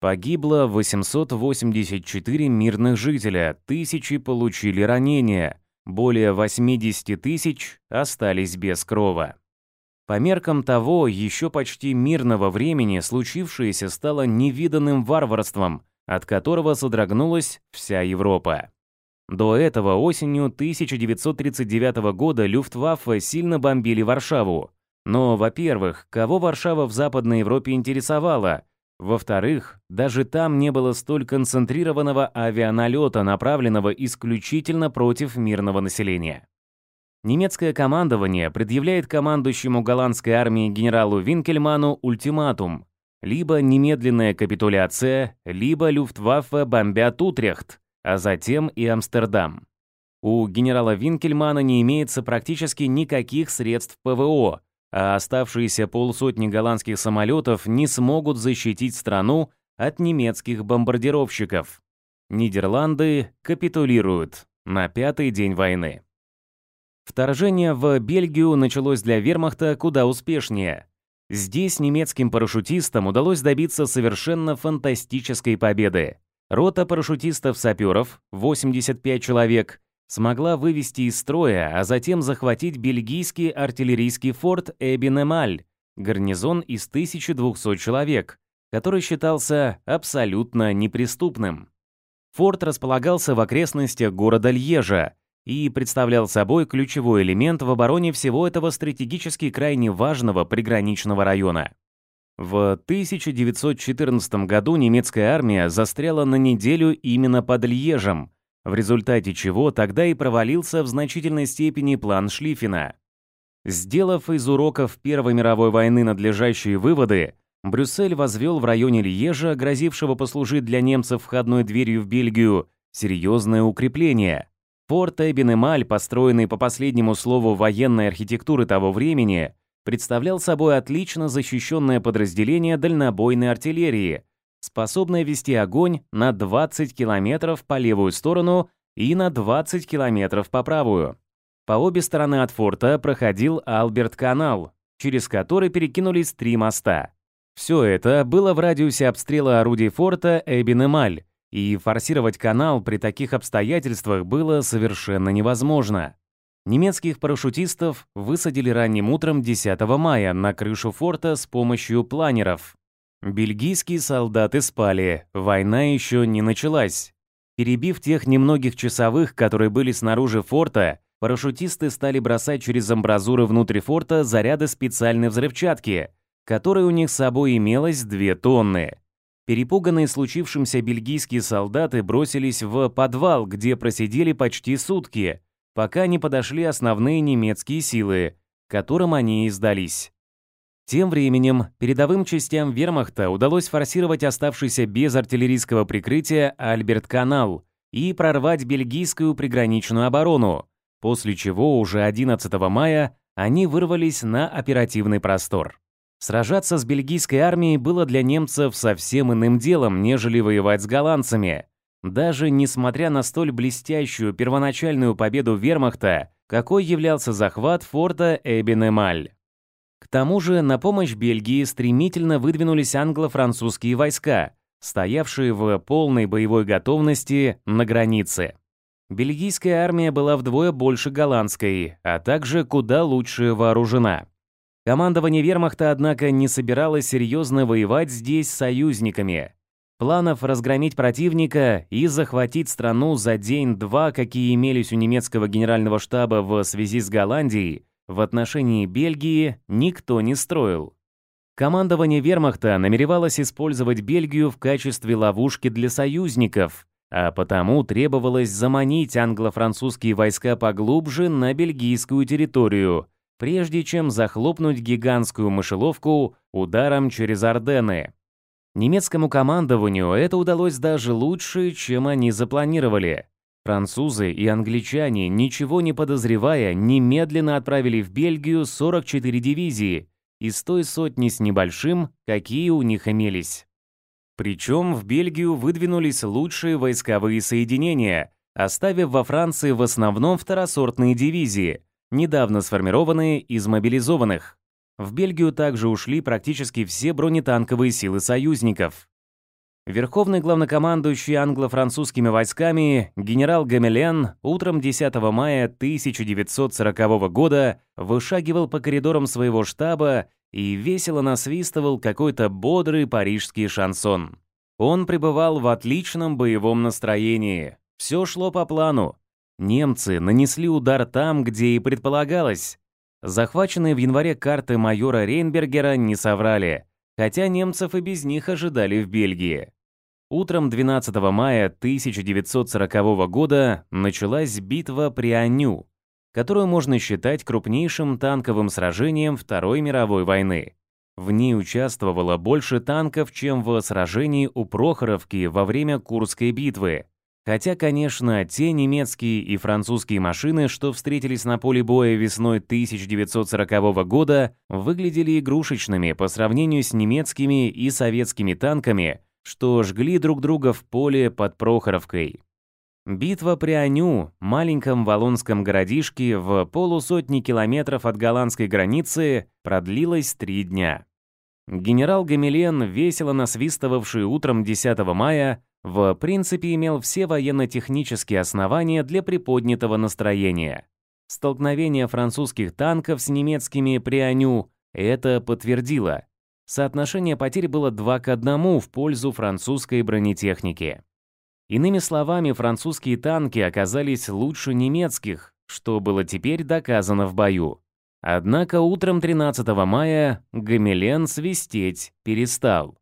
Погибло 884 мирных жителя, тысячи получили ранения, более 80 тысяч остались без крова. По меркам того, еще почти мирного времени случившееся стало невиданным варварством, от которого содрогнулась вся Европа. До этого осенью 1939 года Люфтваффе сильно бомбили Варшаву. Но, во-первых, кого Варшава в Западной Европе интересовала? Во-вторых, даже там не было столь концентрированного авианалета, направленного исключительно против мирного населения. Немецкое командование предъявляет командующему голландской армии генералу Винкельману ультиматум. Либо немедленная капитуляция, либо Люфтваффе бомбят Утрехт, а затем и Амстердам. У генерала Винкельмана не имеется практически никаких средств ПВО, а оставшиеся полсотни голландских самолетов не смогут защитить страну от немецких бомбардировщиков. Нидерланды капитулируют на пятый день войны. Вторжение в Бельгию началось для вермахта куда успешнее. Здесь немецким парашютистам удалось добиться совершенно фантастической победы. Рота парашютистов-саперов, 85 человек, смогла вывести из строя, а затем захватить бельгийский артиллерийский форт Эбинемаль, гарнизон из 1200 человек, который считался абсолютно неприступным. Форт располагался в окрестностях города Льежа и представлял собой ключевой элемент в обороне всего этого стратегически крайне важного приграничного района. В 1914 году немецкая армия застряла на неделю именно под Льежем, в результате чего тогда и провалился в значительной степени план Шлиффена. Сделав из уроков Первой мировой войны надлежащие выводы, Брюссель возвел в районе Льежа, грозившего послужить для немцев входной дверью в Бельгию, серьезное укрепление – Форт Эббен-Эмаль, построенный по последнему слову военной архитектуры того времени, представлял собой отлично защищенное подразделение дальнобойной артиллерии, способное вести огонь на 20 километров по левую сторону и на 20 километров по правую. По обе стороны от форта проходил Альберт-канал, через который перекинулись три моста. Все это было в радиусе обстрела орудий форта Эббен-Эмаль, и форсировать канал при таких обстоятельствах было совершенно невозможно. Немецких парашютистов высадили ранним утром 10 мая на крышу форта с помощью планеров. Бельгийские солдаты спали, война еще не началась. Перебив тех немногих часовых, которые были снаружи форта, парашютисты стали бросать через амбразуры внутрь форта заряды специальной взрывчатки, которой у них с собой имелось 2 тонны. Перепуганные случившимся бельгийские солдаты бросились в подвал, где просидели почти сутки, пока не подошли основные немецкие силы, которым они и сдались. Тем временем передовым частям вермахта удалось форсировать оставшийся без артиллерийского прикрытия Альберт-канал и прорвать бельгийскую приграничную оборону, после чего уже 11 мая они вырвались на оперативный простор. Сражаться с бельгийской армией было для немцев совсем иным делом, нежели воевать с голландцами. Даже несмотря на столь блестящую первоначальную победу вермахта, какой являлся захват форта Эбенемаль. К тому же на помощь Бельгии стремительно выдвинулись англо-французские войска, стоявшие в полной боевой готовности на границе. Бельгийская армия была вдвое больше голландской, а также куда лучше вооружена. Командование вермахта, однако, не собиралось серьезно воевать здесь с союзниками. Планов разгромить противника и захватить страну за день-два, какие имелись у немецкого генерального штаба в связи с Голландией, в отношении Бельгии никто не строил. Командование вермахта намеревалось использовать Бельгию в качестве ловушки для союзников, а потому требовалось заманить англо-французские войска поглубже на бельгийскую территорию – прежде чем захлопнуть гигантскую мышеловку ударом через Ордены. Немецкому командованию это удалось даже лучше, чем они запланировали. Французы и англичане, ничего не подозревая, немедленно отправили в Бельгию 44 дивизии из той сотни с небольшим, какие у них имелись. Причем в Бельгию выдвинулись лучшие войсковые соединения, оставив во Франции в основном второсортные дивизии – недавно сформированные из мобилизованных. В Бельгию также ушли практически все бронетанковые силы союзников. Верховный главнокомандующий англо-французскими войсками генерал Гамелен утром 10 мая 1940 года вышагивал по коридорам своего штаба и весело насвистывал какой-то бодрый парижский шансон. Он пребывал в отличном боевом настроении. Все шло по плану немцы нанесли удар там, где и предполагалось. Захваченные в январе карты майора Рейнбергера не соврали, хотя немцев и без них ожидали в Бельгии. Утром 12 мая 1940 года началась битва при Аню, которую можно считать крупнейшим танковым сражением Второй мировой войны. В ней участвовало больше танков, чем в сражении у Прохоровки во время Курской битвы, Хотя, конечно, те немецкие и французские машины, что встретились на поле боя весной 1940 года, выглядели игрушечными по сравнению с немецкими и советскими танками, что жгли друг друга в поле под Прохоровкой. Битва при Аню, маленьком валонском городишке в полусотни километров от голландской границы, продлилась три дня. Генерал Гамилен, весело насвистывавший утром 10 мая, в принципе имел все военно-технические основания для приподнятого настроения. Столкновение французских танков с немецкими при Аню это подтвердило. Соотношение потерь было 2 к 1 в пользу французской бронетехники. Иными словами, французские танки оказались лучше немецких, что было теперь доказано в бою. Однако утром 13 мая Гамилен свистеть перестал.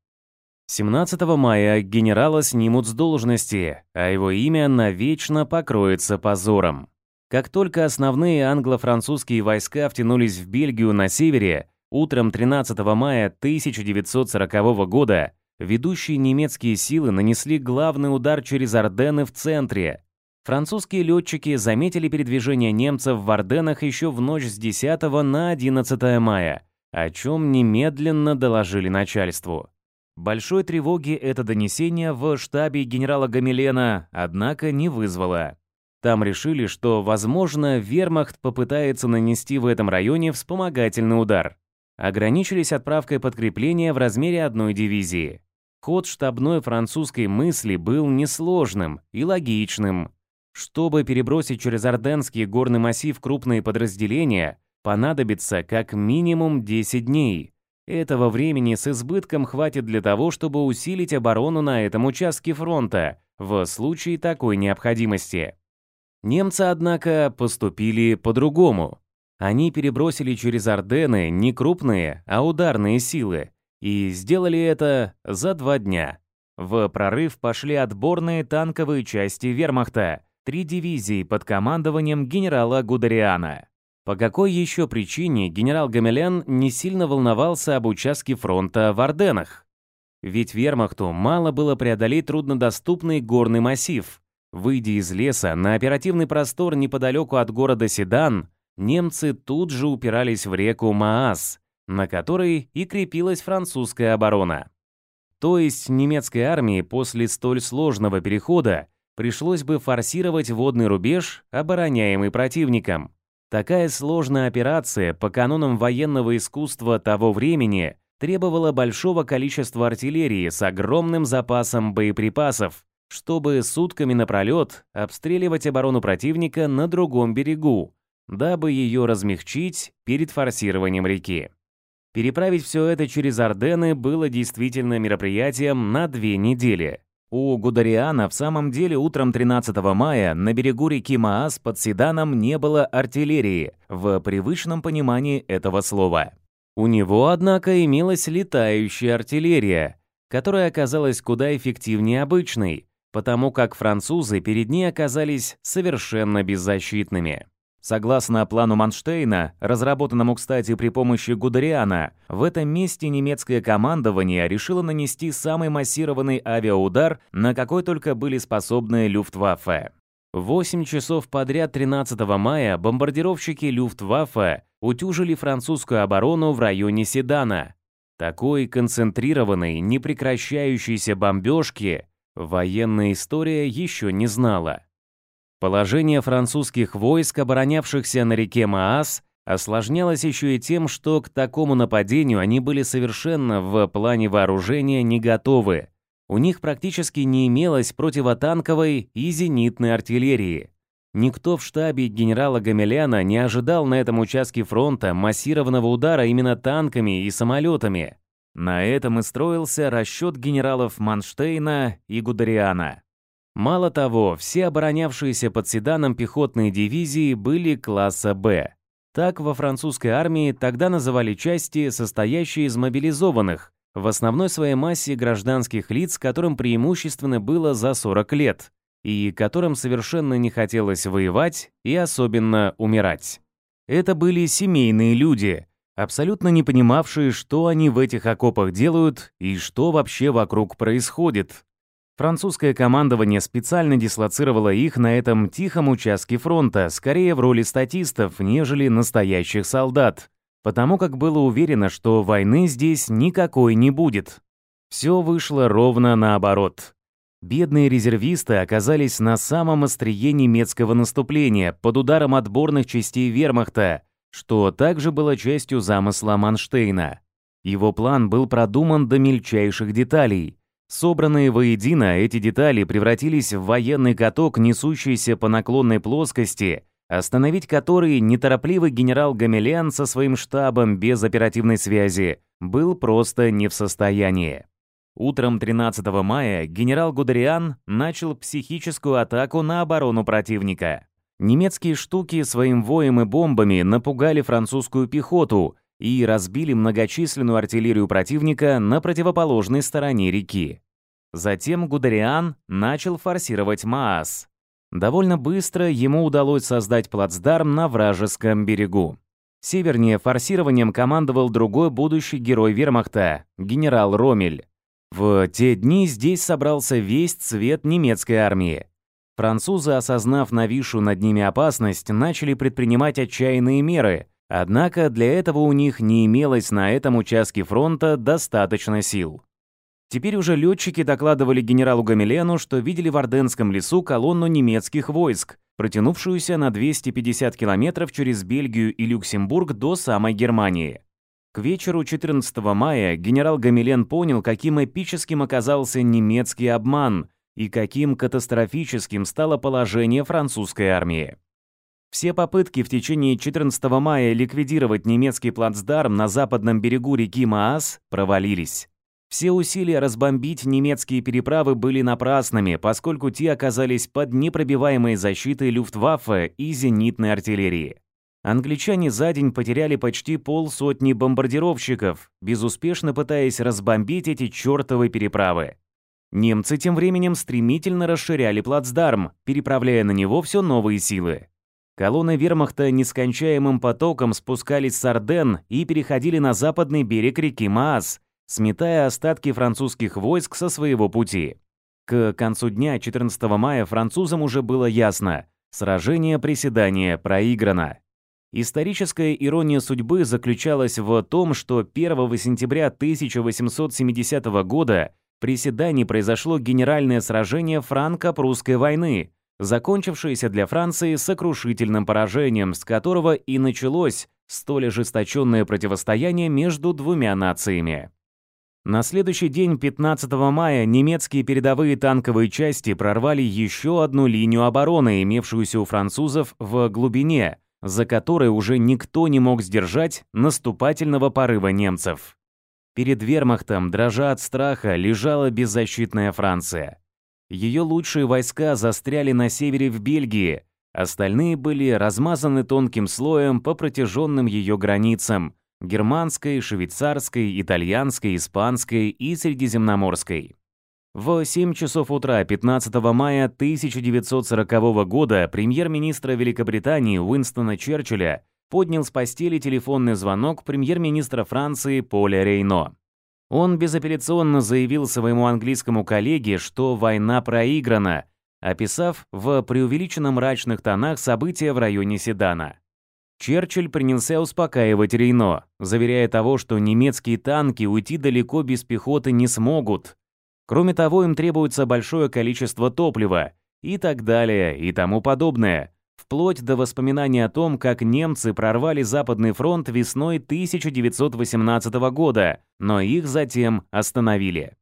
17 мая генерала снимут с должности, а его имя навечно покроется позором. Как только основные англо-французские войска втянулись в Бельгию на севере, утром 13 мая 1940 года ведущие немецкие силы нанесли главный удар через Ордены в центре. Французские летчики заметили передвижение немцев в Орденах еще в ночь с 10 на 11 мая, о чем немедленно доложили начальству. Большой тревоги это донесение в штабе генерала Гамилена, однако, не вызвало. Там решили, что, возможно, вермахт попытается нанести в этом районе вспомогательный удар. Ограничились отправкой подкрепления в размере одной дивизии. Ход штабной французской мысли был несложным и логичным. Чтобы перебросить через Орденский горный массив крупные подразделения, понадобится как минимум 10 дней – этого времени с избытком хватит для того, чтобы усилить оборону на этом участке фронта в случае такой необходимости. Немцы, однако, поступили по-другому. Они перебросили через Ордены не крупные, а ударные силы, и сделали это за два дня. В прорыв пошли отборные танковые части вермахта, три дивизии под командованием генерала Гудериана. По какой еще причине генерал Гамелян не сильно волновался об участке фронта в Орденах? Ведь вермахту мало было преодолеть труднодоступный горный массив. Выйдя из леса на оперативный простор неподалеку от города Седан, немцы тут же упирались в реку Маас, на которой и крепилась французская оборона. То есть немецкой армии после столь сложного перехода пришлось бы форсировать водный рубеж, обороняемый противником – Такая сложная операция по канонам военного искусства того времени требовала большого количества артиллерии с огромным запасом боеприпасов, чтобы сутками напролет обстреливать оборону противника на другом берегу, дабы ее размягчить перед форсированием реки. Переправить все это через Ордены было действительно мероприятием на две недели – у Гудериана в самом деле утром 13 мая на берегу реки Маас под Седаном не было артиллерии в привычном понимании этого слова. У него, однако, имелась летающая артиллерия, которая оказалась куда эффективнее обычной, потому как французы перед ней оказались совершенно беззащитными. Согласно плану Манштейна, разработанному, кстати, при помощи Гудериана, в этом месте немецкое командование решило нанести самый массированный авиаудар, на какой только были способны Люфтваффе. Восемь часов подряд 13 мая бомбардировщики Люфтваффе утюжили французскую оборону в районе Седана. Такой концентрированной, непрекращающейся бомбежки военная история еще не знала. Положение французских войск, оборонявшихся на реке Маас, осложнялось еще и тем, что к такому нападению они были совершенно в плане вооружения не готовы. У них практически не имелось противотанковой и зенитной артиллерии. Никто в штабе генерала Гамеляна не ожидал на этом участке фронта массированного удара именно танками и самолетами. На этом и строился расчет генералов Манштейна и Гудериана. Мало того, все оборонявшиеся под Седаном пехотные дивизии были класса «Б». Так во французской армии тогда называли части, состоящие из мобилизованных, в основной своей массе гражданских лиц, которым преимущественно было за 40 лет, и которым совершенно не хотелось воевать и особенно умирать. Это были семейные люди, абсолютно не понимавшие, что они в этих окопах делают и что вообще вокруг происходит, Французское командование специально дислоцировало их на этом тихом участке фронта, скорее в роли статистов, нежели настоящих солдат, потому как было уверено, что войны здесь никакой не будет. Все вышло ровно наоборот. Бедные резервисты оказались на самом острие немецкого наступления, под ударом отборных частей вермахта, что также было частью замысла Манштейна. Его план был продуман до мельчайших деталей – Собранные воедино, эти детали превратились в военный каток, несущийся по наклонной плоскости, остановить который неторопливый генерал Гамелян со своим штабом без оперативной связи был просто не в состоянии. Утром 13 мая генерал Гудериан начал психическую атаку на оборону противника. Немецкие штуки своим воем и бомбами напугали французскую пехоту, и разбили многочисленную артиллерию противника на противоположной стороне реки. Затем Гудериан начал форсировать Маас. Довольно быстро ему удалось создать плацдарм на вражеском берегу. Севернее форсированием командовал другой будущий герой вермахта, генерал Ромель. В те дни здесь собрался весь цвет немецкой армии. Французы, осознав нависшую над ними опасность, начали предпринимать отчаянные меры — Однако для этого у них не имелось на этом участке фронта достаточно сил. Теперь уже летчики докладывали генералу Гамилену, что видели в Орденском лесу колонну немецких войск, протянувшуюся на 250 километров через Бельгию и Люксембург до самой Германии. К вечеру 14 мая генерал Гамилен понял, каким эпическим оказался немецкий обман и каким катастрофическим стало положение французской армии. Все попытки в течение 14 мая ликвидировать немецкий плацдарм на западном берегу реки Маас провалились. Все усилия разбомбить немецкие переправы были напрасными, поскольку те оказались под непробиваемой защитой Люфтваффе и зенитной артиллерии. Англичане за день потеряли почти полсотни бомбардировщиков, безуспешно пытаясь разбомбить эти чертовы переправы. Немцы тем временем стремительно расширяли плацдарм, переправляя на него все новые силы. Колонны вермахта нескончаемым потоком спускались с Орден и переходили на западный берег реки Маас, сметая остатки французских войск со своего пути. К концу дня 14 мая французам уже было ясно – сражение приседания проиграно. Историческая ирония судьбы заключалась в том, что 1 сентября 1870 года при Седане произошло генеральное сражение франко-прусской войны, закончившееся для Франции сокрушительным поражением, с которого и началось столь ожесточенное противостояние между двумя нациями. На следующий день, 15 мая, немецкие передовые танковые части прорвали еще одну линию обороны, имевшуюся у французов в глубине, за которой уже никто не мог сдержать наступательного порыва немцев. Перед вермахтом, дрожа от страха, лежала беззащитная Франция. Ее лучшие войска застряли на севере в Бельгии, остальные были размазаны тонким слоем по протяженным ее границам – германской, швейцарской, итальянской, испанской и средиземноморской. В 7 часов утра 15 мая 1940 года премьер-министра Великобритании Уинстона Черчилля поднял с постели телефонный звонок премьер-министра Франции Поля Рейно. Он безапелляционно заявил своему английскому коллеге, что война проиграна, описав в преувеличенно мрачных тонах события в районе Седана. Черчилль принялся успокаивать Рейно, заверяя того, что немецкие танки уйти далеко без пехоты не смогут. Кроме того, им требуется большое количество топлива и так далее и тому подобное – вплоть до воспоминаний о том, как немцы прорвали Западный фронт весной 1918 года, но их затем остановили.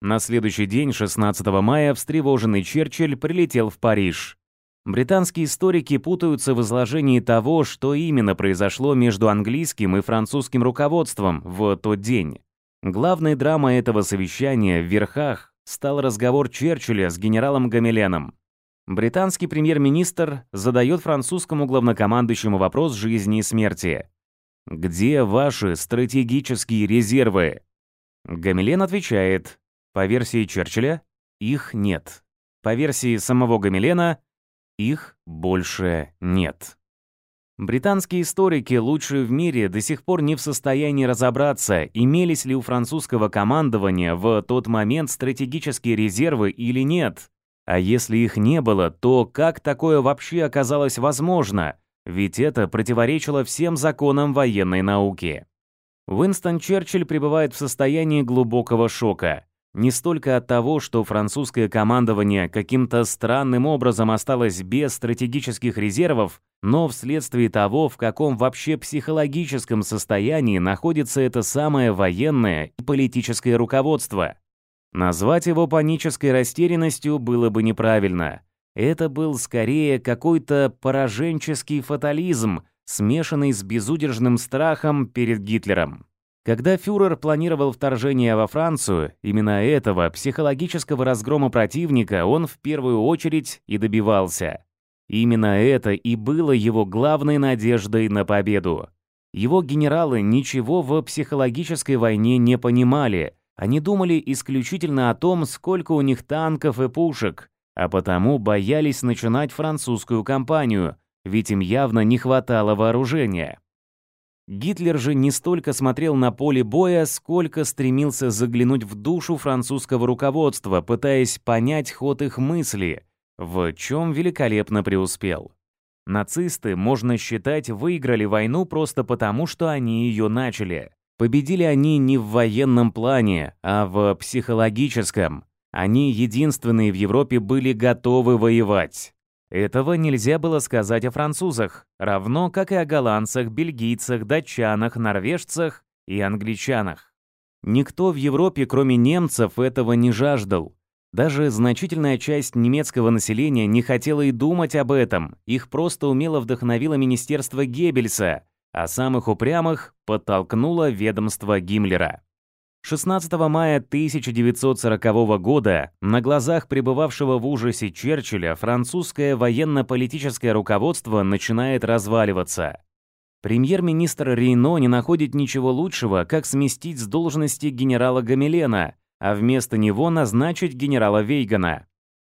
На следующий день, 16 мая, встревоженный Черчилль прилетел в Париж. Британские историки путаются в изложении того, что именно произошло между английским и французским руководством в тот день. Главной драмой этого совещания в Верхах стал разговор Черчилля с генералом Гамеленом британский премьер-министр задает французскому главнокомандующему вопрос жизни и смерти. «Где ваши стратегические резервы?» Гамилен отвечает, по версии Черчилля, их нет. По версии самого Гамилена, их больше нет. Британские историки, лучшие в мире, до сих пор не в состоянии разобраться, имелись ли у французского командования в тот момент стратегические резервы или нет. А если их не было, то как такое вообще оказалось возможно? Ведь это противоречило всем законам военной науки. Уинстон Черчилль пребывает в состоянии глубокого шока. Не столько от того, что французское командование каким-то странным образом осталось без стратегических резервов, но вследствие того, в каком вообще психологическом состоянии находится это самое военное и политическое руководство. Назвать его панической растерянностью было бы неправильно. Это был скорее какой-то пораженческий фатализм, смешанный с безудержным страхом перед Гитлером. Когда фюрер планировал вторжение во Францию, именно этого психологического разгрома противника он в первую очередь и добивался. Именно это и было его главной надеждой на победу. Его генералы ничего в психологической войне не понимали – они думали исключительно о том, сколько у них танков и пушек, а потому боялись начинать французскую кампанию, ведь им явно не хватало вооружения. Гитлер же не столько смотрел на поле боя, сколько стремился заглянуть в душу французского руководства, пытаясь понять ход их мысли, в чем великолепно преуспел. Нацисты, можно считать, выиграли войну просто потому, что они ее начали. Победили они не в военном плане, а в психологическом. Они единственные в Европе были готовы воевать. Этого нельзя было сказать о французах, равно как и о голландцах, бельгийцах, датчанах, норвежцах и англичанах. Никто в Европе, кроме немцев, этого не жаждал. Даже значительная часть немецкого населения не хотела и думать об этом, их просто умело вдохновило министерство Геббельса, а самых упрямых подтолкнуло ведомство Гиммлера. 16 мая 1940 года на глазах пребывавшего в ужасе Черчилля французское военно-политическое руководство начинает разваливаться. Премьер-министр Рейно не находит ничего лучшего, как сместить с должности генерала Гамилена, а вместо него назначить генерала Вейгана.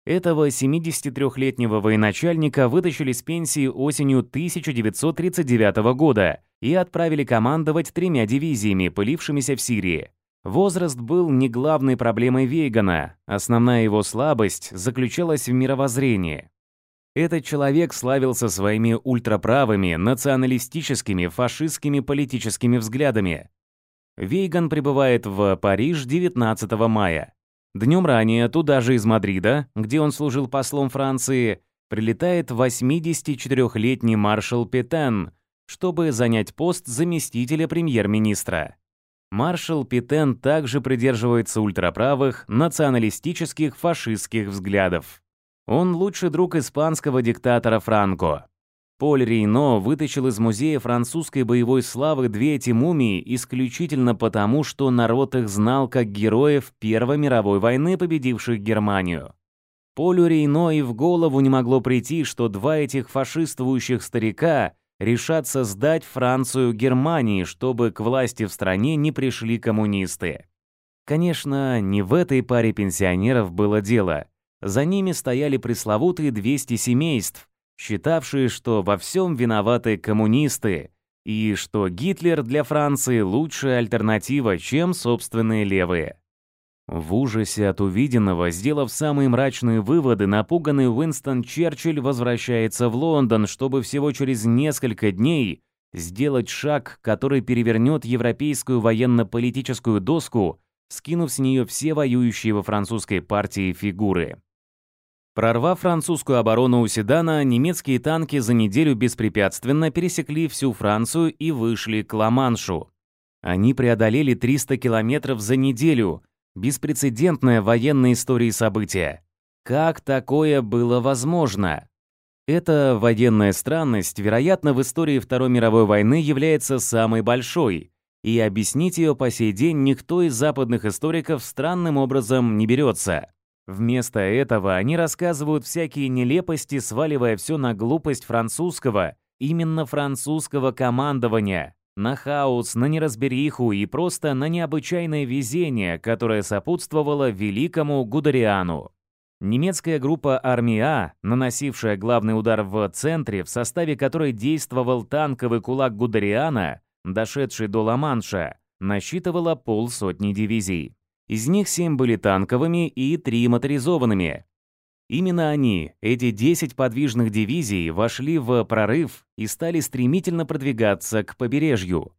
Этого 73-летнего военачальника вытащили с пенсии осенью 1939 года и отправили командовать тремя дивизиями, пылившимися в Сирии. Возраст был не главной проблемой Вейгана, основная его слабость заключалась в мировоззрении. Этот человек славился своими ультраправыми, националистическими, фашистскими политическими взглядами. Вейган прибывает в Париж 19 мая. Днем ранее туда же из Мадрида, где он служил послом Франции, прилетает 84-летний маршал Петен, чтобы занять пост заместителя премьер-министра. Маршал Петен также придерживается ультраправых, националистических, фашистских взглядов. Он лучший друг испанского диктатора Франко. Поль Рейно вытащил из музея французской боевой славы две эти мумии исключительно потому, что народ их знал как героев Первой мировой войны, победивших Германию. Полю Рейно и в голову не могло прийти, что два этих фашистствующих старика решат сдать Францию Германии, чтобы к власти в стране не пришли коммунисты. Конечно, не в этой паре пенсионеров было дело. За ними стояли пресловутые 200 семейств, считавшие, что во всем виноваты коммунисты и что Гитлер для Франции лучшая альтернатива, чем собственные левые. В ужасе от увиденного, сделав самые мрачные выводы, напуганный Уинстон Черчилль возвращается в Лондон, чтобы всего через несколько дней сделать шаг, который перевернет европейскую военно-политическую доску, скинув с нее все воюющие во французской партии фигуры. Прорвав французскую оборону у Седана, немецкие танки за неделю беспрепятственно пересекли всю Францию и вышли к Ла-Маншу. Они преодолели 300 километров за неделю. Беспрецедентное военной истории событие. Как такое было возможно? Эта военная странность, вероятно, в истории Второй мировой войны является самой большой, и объяснить ее по сей день никто из западных историков странным образом не берется. Вместо этого они рассказывают всякие нелепости, сваливая все на глупость французского, именно французского командования, на хаос, на неразбериху и просто на необычайное везение, которое сопутствовало великому Гудериану. Немецкая группа армии А, наносившая главный удар в центре, в составе которой действовал танковый кулак Гудериана, дошедший до Ла-Манша, насчитывала полсотни дивизий. Из них семь были танковыми и три моторизованными. Именно они, эти 10 подвижных дивизий, вошли в прорыв и стали стремительно продвигаться к побережью.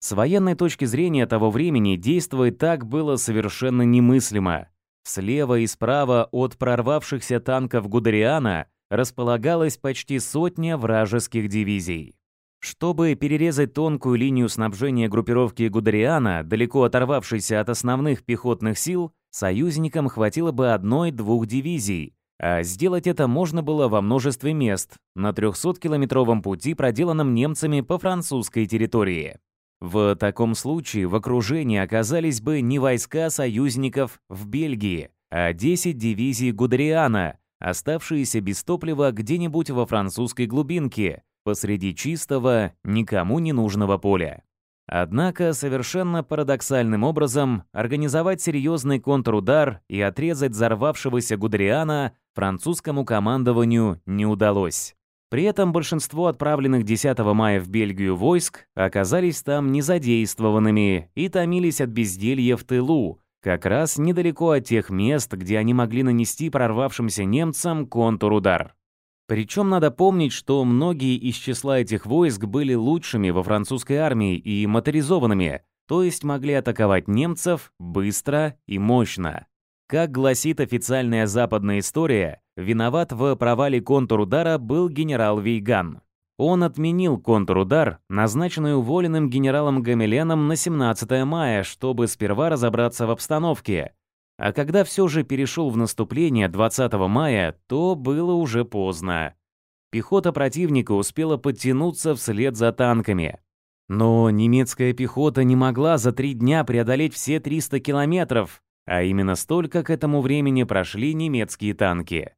С военной точки зрения того времени действовать так было совершенно немыслимо. Слева и справа от прорвавшихся танков Гудериана располагалась почти сотня вражеских дивизий. Чтобы перерезать тонкую линию снабжения группировки Гудериана, далеко оторвавшейся от основных пехотных сил, союзникам хватило бы одной-двух дивизий, а сделать это можно было во множестве мест на 300-километровом пути, проделанном немцами по французской территории. В таком случае в окружении оказались бы не войска союзников в Бельгии, а 10 дивизий Гудериана, оставшиеся без топлива где-нибудь во французской глубинке – посреди чистого, никому не нужного поля. Однако, совершенно парадоксальным образом, организовать серьезный контрудар и отрезать взорвавшегося Гудериана французскому командованию не удалось. При этом большинство отправленных 10 мая в Бельгию войск оказались там незадействованными и томились от безделья в тылу, как раз недалеко от тех мест, где они могли нанести прорвавшимся немцам контрудар. Причем надо помнить, что многие из числа этих войск были лучшими во французской армии и моторизованными, то есть могли атаковать немцев быстро и мощно. Как гласит официальная западная история, виноват в провале контрудара был генерал Вейган. Он отменил контрудар, назначенный уволенным генералом Гамиленом на 17 мая, чтобы сперва разобраться в обстановке, а когда все же перешел в наступление 20 мая, то было уже поздно. Пехота противника успела подтянуться вслед за танками. Но немецкая пехота не могла за три дня преодолеть все 300 километров, а именно столько к этому времени прошли немецкие танки.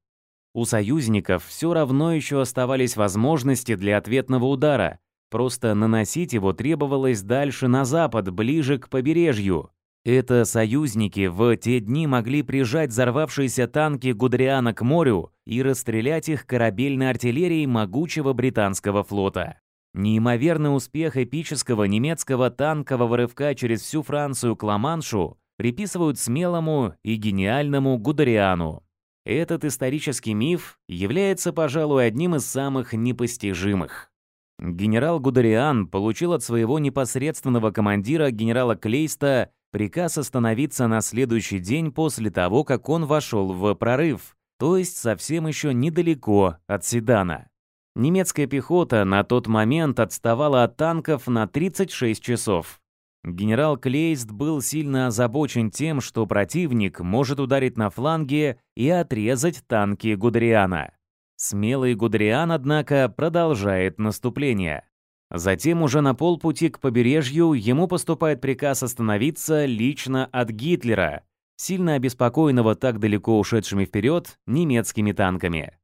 У союзников все равно еще оставались возможности для ответного удара, просто наносить его требовалось дальше на запад, ближе к побережью. Это союзники в те дни могли прижать взорвавшиеся танки Гудриана к морю и расстрелять их корабельной артиллерией могучего британского флота. Неимоверный успех эпического немецкого танкового рывка через всю Францию к Ла-Маншу приписывают смелому и гениальному Гудериану. Этот исторический миф является, пожалуй, одним из самых непостижимых. Генерал Гудериан получил от своего непосредственного командира генерала Клейста Приказ остановиться на следующий день после того, как он вошел в прорыв, то есть совсем еще недалеко от Седана. Немецкая пехота на тот момент отставала от танков на 36 часов. Генерал Клейст был сильно озабочен тем, что противник может ударить на фланге и отрезать танки Гудериана. Смелый Гудериан, однако, продолжает наступление. Затем уже на полпути к побережью ему поступает приказ остановиться лично от Гитлера, сильно обеспокоенного так далеко ушедшими вперед немецкими танками.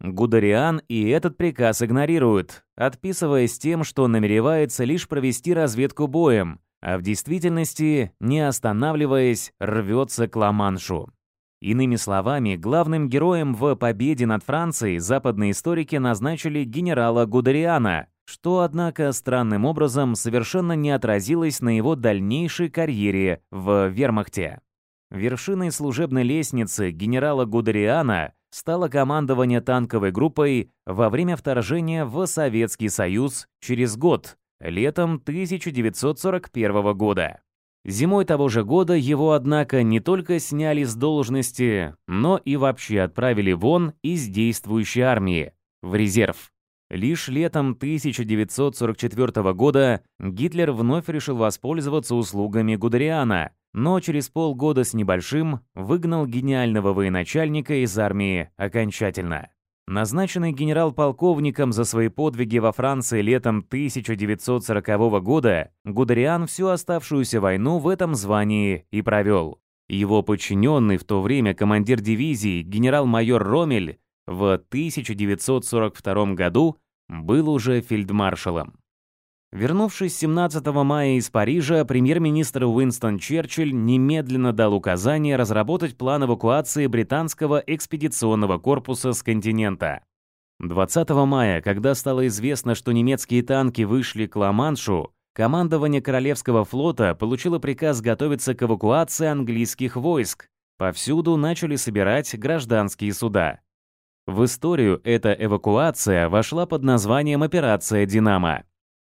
Гудериан и этот приказ игнорирует, отписываясь тем, что намеревается лишь провести разведку боем, а в действительности, не останавливаясь, рвется к Ла-Маншу. Иными словами, главным героем в победе над Францией западные историки назначили генерала Гудериана – что, однако, странным образом совершенно не отразилось на его дальнейшей карьере в вермахте. Вершиной служебной лестницы генерала Гудериана стало командование танковой группой во время вторжения в Советский Союз через год, летом 1941 года. Зимой того же года его, однако, не только сняли с должности, но и вообще отправили вон из действующей армии, в резерв. Лишь летом 1944 года Гитлер вновь решил воспользоваться услугами Гудериана, но через полгода с небольшим выгнал гениального военачальника из армии окончательно. Назначенный генерал-полковником за свои подвиги во Франции летом 1940 года, Гудериан всю оставшуюся войну в этом звании и провел. Его подчиненный в то время командир дивизии генерал-майор Ромель в 1942 году был уже фельдмаршалом. Вернувшись 17 мая из Парижа, премьер-министр Уинстон Черчилль немедленно дал указание разработать план эвакуации британского экспедиционного корпуса с континента. 20 мая, когда стало известно, что немецкие танки вышли к Ла-Маншу, командование Королевского флота получило приказ готовиться к эвакуации английских войск. Повсюду начали собирать гражданские суда. В историю эта эвакуация вошла под названием «Операция Динамо».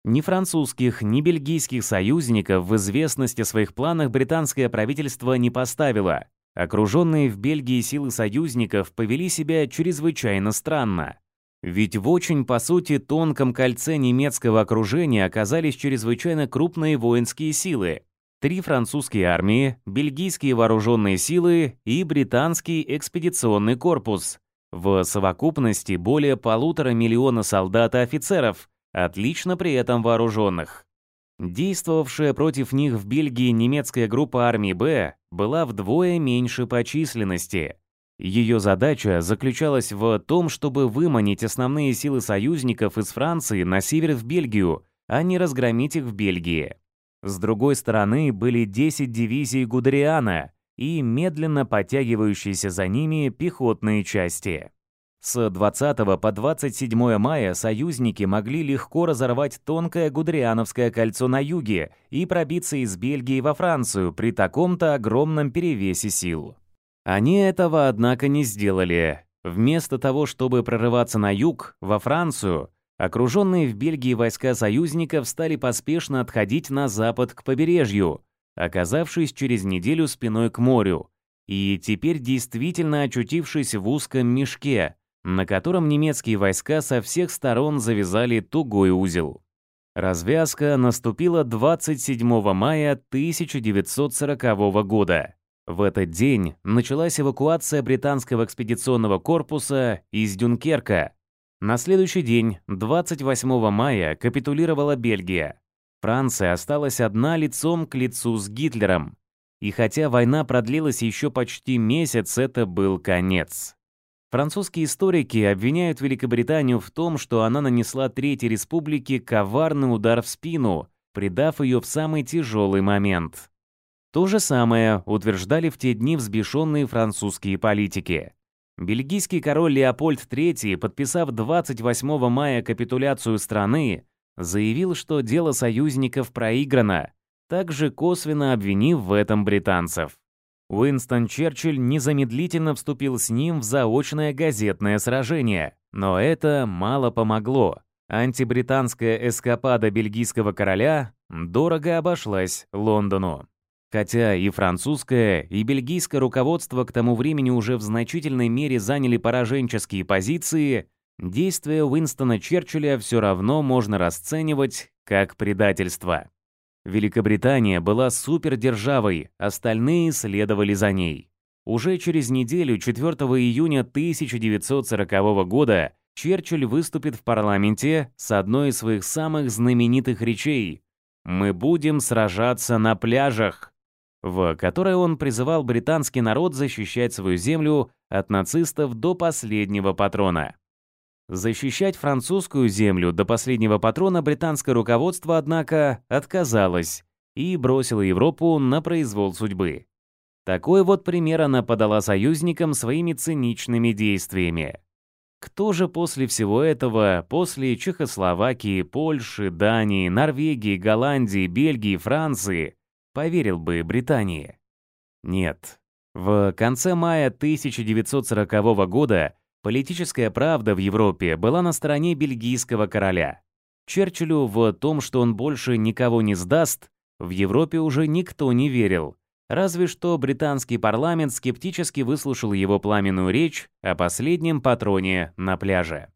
Ни французских, ни бельгийских союзников в известности о своих планах британское правительство не поставило. Окруженные в Бельгии силы союзников повели себя чрезвычайно странно. Ведь в очень, по сути, тонком кольце немецкого окружения оказались чрезвычайно крупные воинские силы. Три французские армии, бельгийские вооруженные силы и британский экспедиционный корпус, в совокупности более полутора миллиона солдат и офицеров, отлично при этом вооруженных. Действовавшая против них в Бельгии немецкая группа армии «Б» была вдвое меньше по численности. Ее задача заключалась в том, чтобы выманить основные силы союзников из Франции на север в Бельгию, а не разгромить их в Бельгии. С другой стороны были 10 дивизий Гудериана, и медленно подтягивающиеся за ними пехотные части. С 20 по 27 мая союзники могли легко разорвать тонкое Гудриановское кольцо на юге и пробиться из Бельгии во Францию при таком-то огромном перевесе сил. Они этого, однако, не сделали. Вместо того, чтобы прорываться на юг, во Францию, окруженные в Бельгии войска союзников стали поспешно отходить на запад к побережью – оказавшись через неделю спиной к морю, и теперь действительно очутившись в узком мешке, на котором немецкие войска со всех сторон завязали тугой узел. Развязка наступила 27 мая 1940 года. В этот день началась эвакуация британского экспедиционного корпуса из Дюнкерка. На следующий день, 28 мая, капитулировала Бельгия. Франция осталась одна лицом к лицу с Гитлером. И хотя война продлилась еще почти месяц, это был конец. Французские историки обвиняют Великобританию в том, что она нанесла Третьей Республике коварный удар в спину, придав ее в самый тяжелый момент. То же самое утверждали в те дни взбешенные французские политики. Бельгийский король Леопольд III, подписав 28 мая капитуляцию страны, заявил, что дело союзников проиграно, также косвенно обвинив в этом британцев. Уинстон Черчилль незамедлительно вступил с ним в заочное газетное сражение, но это мало помогло. Антибританская эскапада бельгийского короля дорого обошлась Лондону. Хотя и французское, и бельгийское руководство к тому времени уже в значительной мере заняли пораженческие позиции, Действия Уинстона Черчилля все равно можно расценивать как предательство. Великобритания была супердержавой, остальные следовали за ней. Уже через неделю, 4 июня 1940 года, Черчилль выступит в парламенте с одной из своих самых знаменитых речей «Мы будем сражаться на пляжах», в которой он призывал британский народ защищать свою землю от нацистов до последнего патрона. Защищать французскую землю до последнего патрона британское руководство, однако, отказалось и бросило Европу на произвол судьбы. Такой вот пример она подала союзникам своими циничными действиями. Кто же после всего этого, после Чехословакии, Польши, Дании, Норвегии, Голландии, Бельгии, Франции, поверил бы Британии? Нет. В конце мая 1940 года Политическая правда в Европе была на стороне бельгийского короля. Черчиллю в том, что он больше никого не сдаст, в Европе уже никто не верил. Разве что британский парламент скептически выслушал его пламенную речь о последнем патроне на пляже.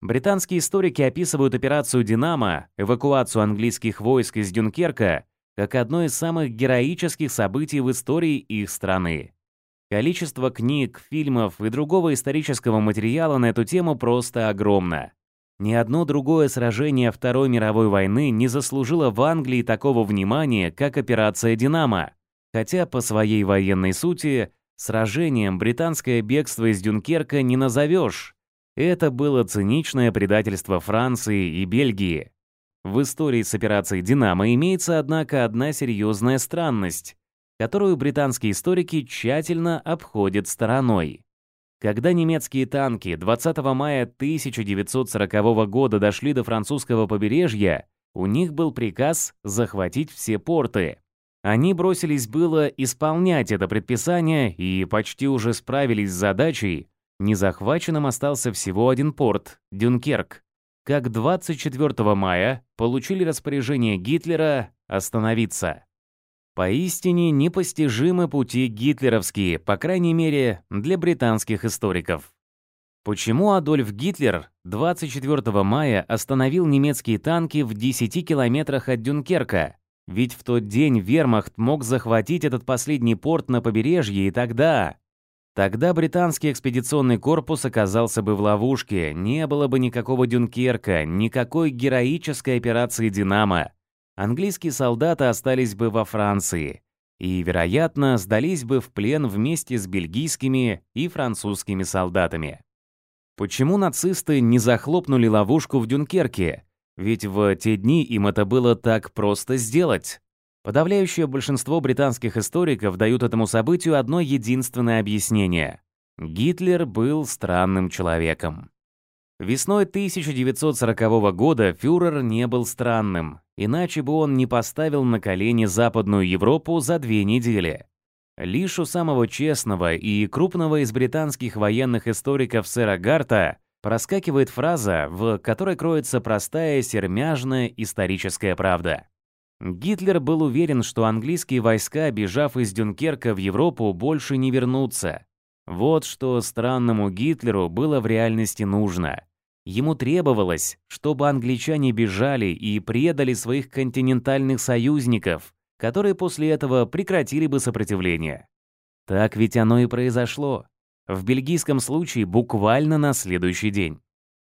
Британские историки описывают операцию «Динамо», эвакуацию английских войск из Дюнкерка, как одно из самых героических событий в истории их страны. Количество книг, фильмов и другого исторического материала на эту тему просто огромно. Ни одно другое сражение Второй мировой войны не заслужило в Англии такого внимания, как операция «Динамо». Хотя по своей военной сути сражением британское бегство из Дюнкерка не назовешь. Это было циничное предательство Франции и Бельгии. В истории с операцией «Динамо» имеется, однако, одна серьезная странность которую британские историки тщательно обходят стороной. Когда немецкие танки 20 мая 1940 года дошли до французского побережья, у них был приказ захватить все порты. Они бросились было исполнять это предписание и почти уже справились с задачей. Незахваченным остался всего один порт – Дюнкерк. Как 24 мая получили распоряжение Гитлера остановиться. Поистине непостижимы пути гитлеровские, по крайней мере, для британских историков. Почему Адольф Гитлер 24 мая остановил немецкие танки в 10 километрах от Дюнкерка? Ведь в тот день вермахт мог захватить этот последний порт на побережье, и тогда... Тогда британский экспедиционный корпус оказался бы в ловушке, не было бы никакого Дюнкерка, никакой героической операции «Динамо» английские солдаты остались бы во Франции и, вероятно, сдались бы в плен вместе с бельгийскими и французскими солдатами. Почему нацисты не захлопнули ловушку в Дюнкерке? Ведь в те дни им это было так просто сделать. Подавляющее большинство британских историков дают этому событию одно единственное объяснение. Гитлер был странным человеком. Весной 1940 года фюрер не был странным, иначе бы он не поставил на колени Западную Европу за две недели. Лишь у самого честного и крупного из британских военных историков сэра Гарта проскакивает фраза, в которой кроется простая сермяжная историческая правда. Гитлер был уверен, что английские войска, бежав из Дюнкерка в Европу, больше не вернутся. Вот что странному Гитлеру было в реальности нужно – Ему требовалось, чтобы англичане бежали и предали своих континентальных союзников, которые после этого прекратили бы сопротивление. Так ведь оно и произошло. В бельгийском случае буквально на следующий день.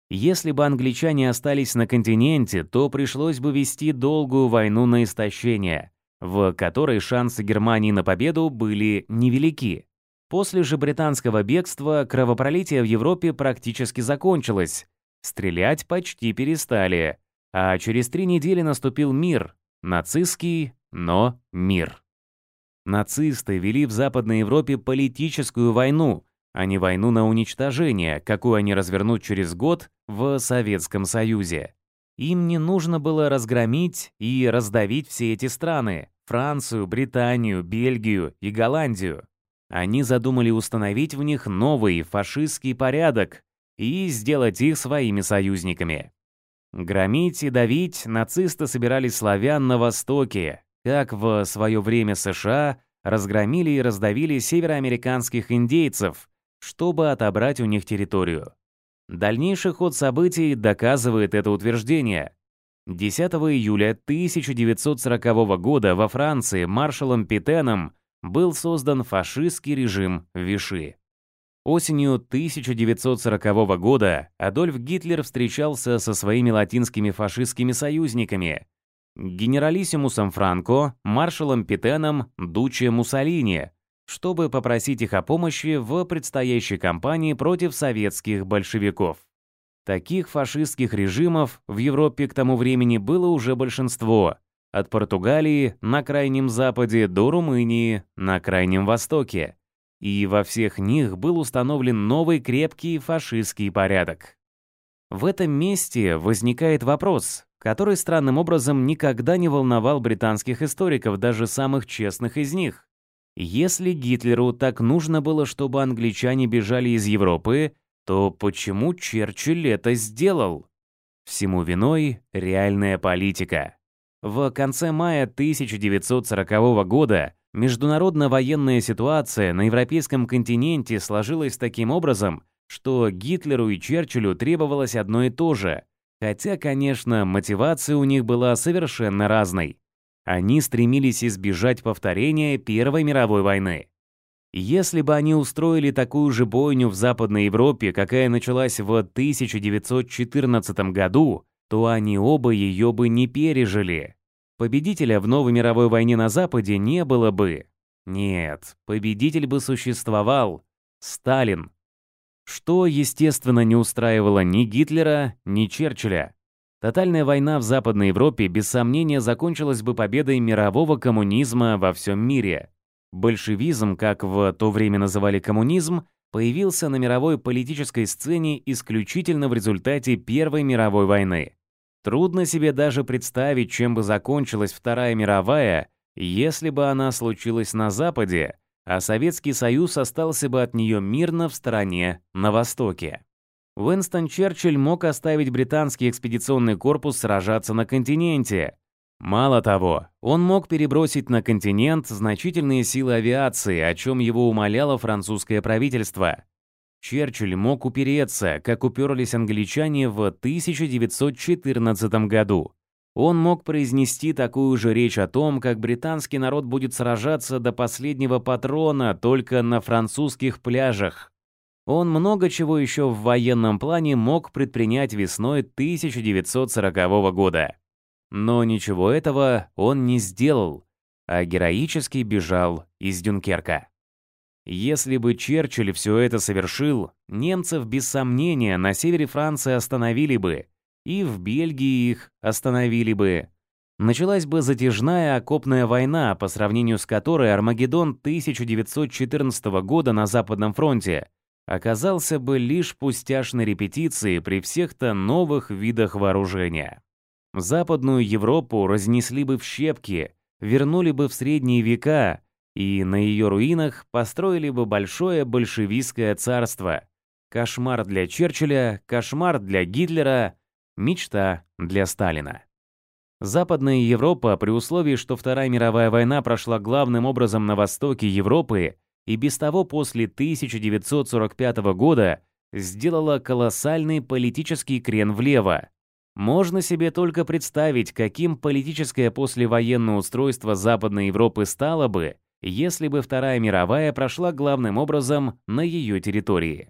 Если бы англичане остались на континенте, то пришлось бы вести долгую войну на истощение, в которой шансы Германии на победу были невелики. После же британского бегства кровопролитие в Европе практически закончилось, Стрелять почти перестали, а через три недели наступил мир, нацистский, но мир. Нацисты вели в Западной Европе политическую войну, а не войну на уничтожение, какую они развернут через год в Советском Союзе. Им не нужно было разгромить и раздавить все эти страны – Францию, Британию, Бельгию и Голландию. Они задумали установить в них новый фашистский порядок, и сделать их своими союзниками. Громить и давить нацисты собирались славян на Востоке, как в свое время США разгромили и раздавили североамериканских индейцев, чтобы отобрать у них территорию. Дальнейший ход событий доказывает это утверждение. 10 июля 1940 года во Франции маршалом Питеном был создан фашистский режим Виши. Осенью 1940 года Адольф Гитлер встречался со своими латинскими фашистскими союзниками – генералиссимусом Франко, маршалом Питеном, Дуче Муссолини, чтобы попросить их о помощи в предстоящей кампании против советских большевиков. Таких фашистских режимов в Европе к тому времени было уже большинство – от Португалии на Крайнем Западе до Румынии на Крайнем Востоке – и во всех них был установлен новый крепкий фашистский порядок. В этом месте возникает вопрос, который странным образом никогда не волновал британских историков, даже самых честных из них. Если Гитлеру так нужно было, чтобы англичане бежали из Европы, то почему Черчилль это сделал? Всему виной реальная политика. В конце мая 1940 года Международная военная ситуация на европейском континенте сложилась таким образом, что Гитлеру и Черчиллю требовалось одно и то же, хотя, конечно, мотивация у них была совершенно разной. Они стремились избежать повторения Первой мировой войны. Если бы они устроили такую же бойню в Западной Европе, какая началась в 1914 году, то они оба ее бы не пережили. Победителя в новой мировой войне на Западе не было бы. Нет, победитель бы существовал. Сталин. Что, естественно, не устраивало ни Гитлера, ни Черчилля. Тотальная война в Западной Европе, без сомнения, закончилась бы победой мирового коммунизма во всем мире. Большевизм, как в то время называли коммунизм, появился на мировой политической сцене исключительно в результате Первой мировой войны. Трудно себе даже представить, чем бы закончилась Вторая мировая, если бы она случилась на Западе, а Советский Союз остался бы от нее мирно в стороне на Востоке. Уинстон Черчилль мог оставить британский экспедиционный корпус сражаться на континенте. Мало того, он мог перебросить на континент значительные силы авиации, о чем его умоляло французское правительство. Черчилль мог упереться, как уперлись англичане в 1914 году. Он мог произнести такую же речь о том, как британский народ будет сражаться до последнего патрона только на французских пляжах. Он много чего еще в военном плане мог предпринять весной 1940 года. Но ничего этого он не сделал, а героически бежал из Дюнкерка. Если бы Черчилль все это совершил, немцев без сомнения на севере Франции остановили бы, и в Бельгии их остановили бы. Началась бы затяжная окопная война, по сравнению с которой Армагеддон 1914 года на Западном фронте оказался бы лишь пустяшной репетицией при всех-то новых видах вооружения. Западную Европу разнесли бы в щепки, вернули бы в средние века, и на ее руинах построили бы большое большевистское царство. Кошмар для Черчилля, кошмар для Гитлера, мечта для Сталина. Западная Европа, при условии, что Вторая мировая война прошла главным образом на востоке Европы и без того после 1945 года сделала колоссальный политический крен влево. Можно себе только представить, каким политическое послевоенное устройство Западной Европы стало бы, если бы Вторая мировая прошла главным образом на ее территории.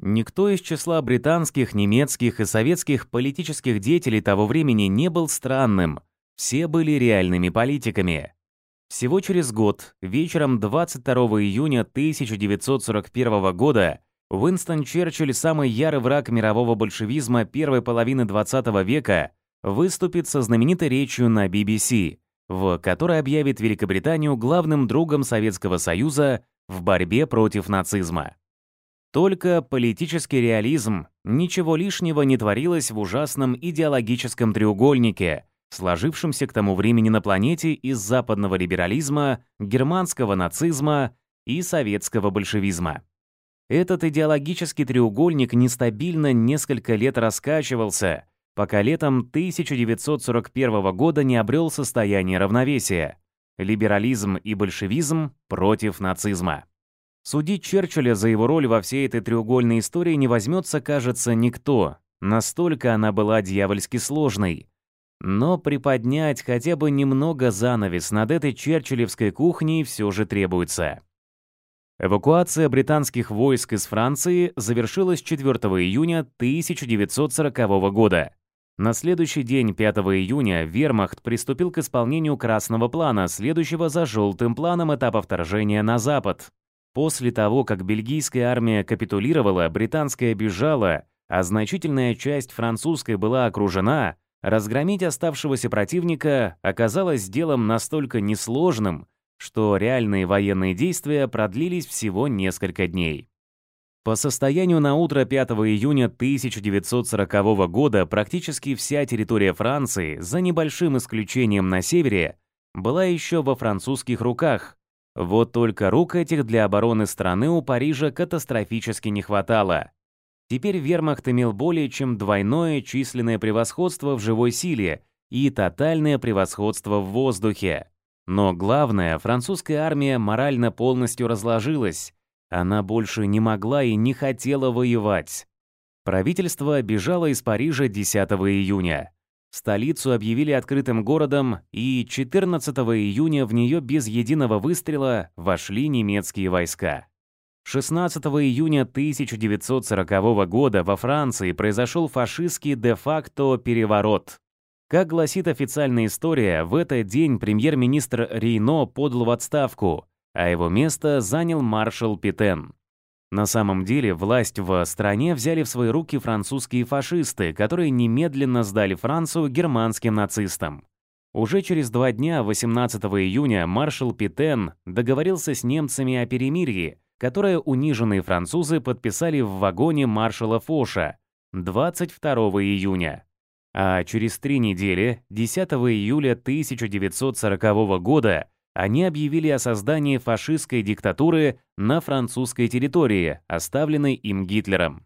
Никто из числа британских, немецких и советских политических деятелей того времени не был странным, все были реальными политиками. Всего через год, вечером 22 июня 1941 года, Уинстон Черчилль, самый ярый враг мирового большевизма первой половины 20 века, выступит со знаменитой речью на BBC, в которой объявит Великобританию главным другом Советского Союза в борьбе против нацизма. Только политический реализм, ничего лишнего не творилось в ужасном идеологическом треугольнике, сложившемся к тому времени на планете из западного либерализма, германского нацизма и советского большевизма. Этот идеологический треугольник нестабильно несколько лет раскачивался, пока летом 1941 года не обрел состояние равновесия. Либерализм и большевизм против нацизма. Судить Черчилля за его роль во всей этой треугольной истории не возьмется, кажется, никто. Настолько она была дьявольски сложной. Но приподнять хотя бы немного занавес над этой черчиллевской кухней все же требуется. Эвакуация британских войск из Франции завершилась 4 июня 1940 года. На следующий день, 5 июня, вермахт приступил к исполнению Красного плана, следующего за желтым планом этапа вторжения на Запад. После того, как бельгийская армия капитулировала, британская бежала, а значительная часть французской была окружена, разгромить оставшегося противника оказалось делом настолько несложным, что реальные военные действия продлились всего несколько дней. По состоянию на утро 5 июня 1940 года практически вся территория Франции, за небольшим исключением на севере, была еще во французских руках. Вот только рук этих для обороны страны у Парижа катастрофически не хватало. Теперь вермахт имел более чем двойное численное превосходство в живой силе и тотальное превосходство в воздухе. Но главное, французская армия морально полностью разложилась, она больше не могла и не хотела воевать. Правительство бежало из Парижа 10 июня. Столицу объявили открытым городом, и 14 июня в нее без единого выстрела вошли немецкие войска. 16 июня 1940 года во Франции произошел фашистский де-факто переворот. Как гласит официальная история, в этот день премьер-министр Рейно подал в отставку, а его место занял маршал Питен. На самом деле власть в стране взяли в свои руки французские фашисты, которые немедленно сдали Францию германским нацистам. Уже через два дня, 18 июня, маршал Питен договорился с немцами о перемирии, которое униженные французы подписали в вагоне маршала Фоша 22 июня. А через три недели, 10 июля 1940 года, они объявили о создании фашистской диктатуры на французской территории, оставленной им Гитлером.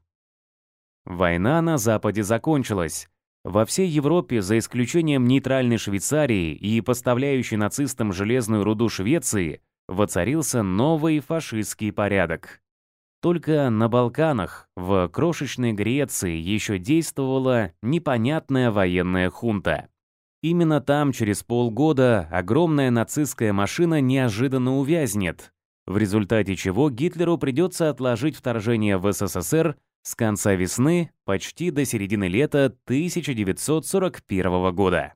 Война на Западе закончилась. Во всей Европе, за исключением нейтральной Швейцарии и поставляющей нацистам железную руду Швеции, воцарился новый фашистский порядок. Только на Балканах, в крошечной Греции, еще действовала непонятная военная хунта. Именно там через полгода огромная нацистская машина неожиданно увязнет, в результате чего Гитлеру придется отложить вторжение в СССР с конца весны почти до середины лета 1941 года.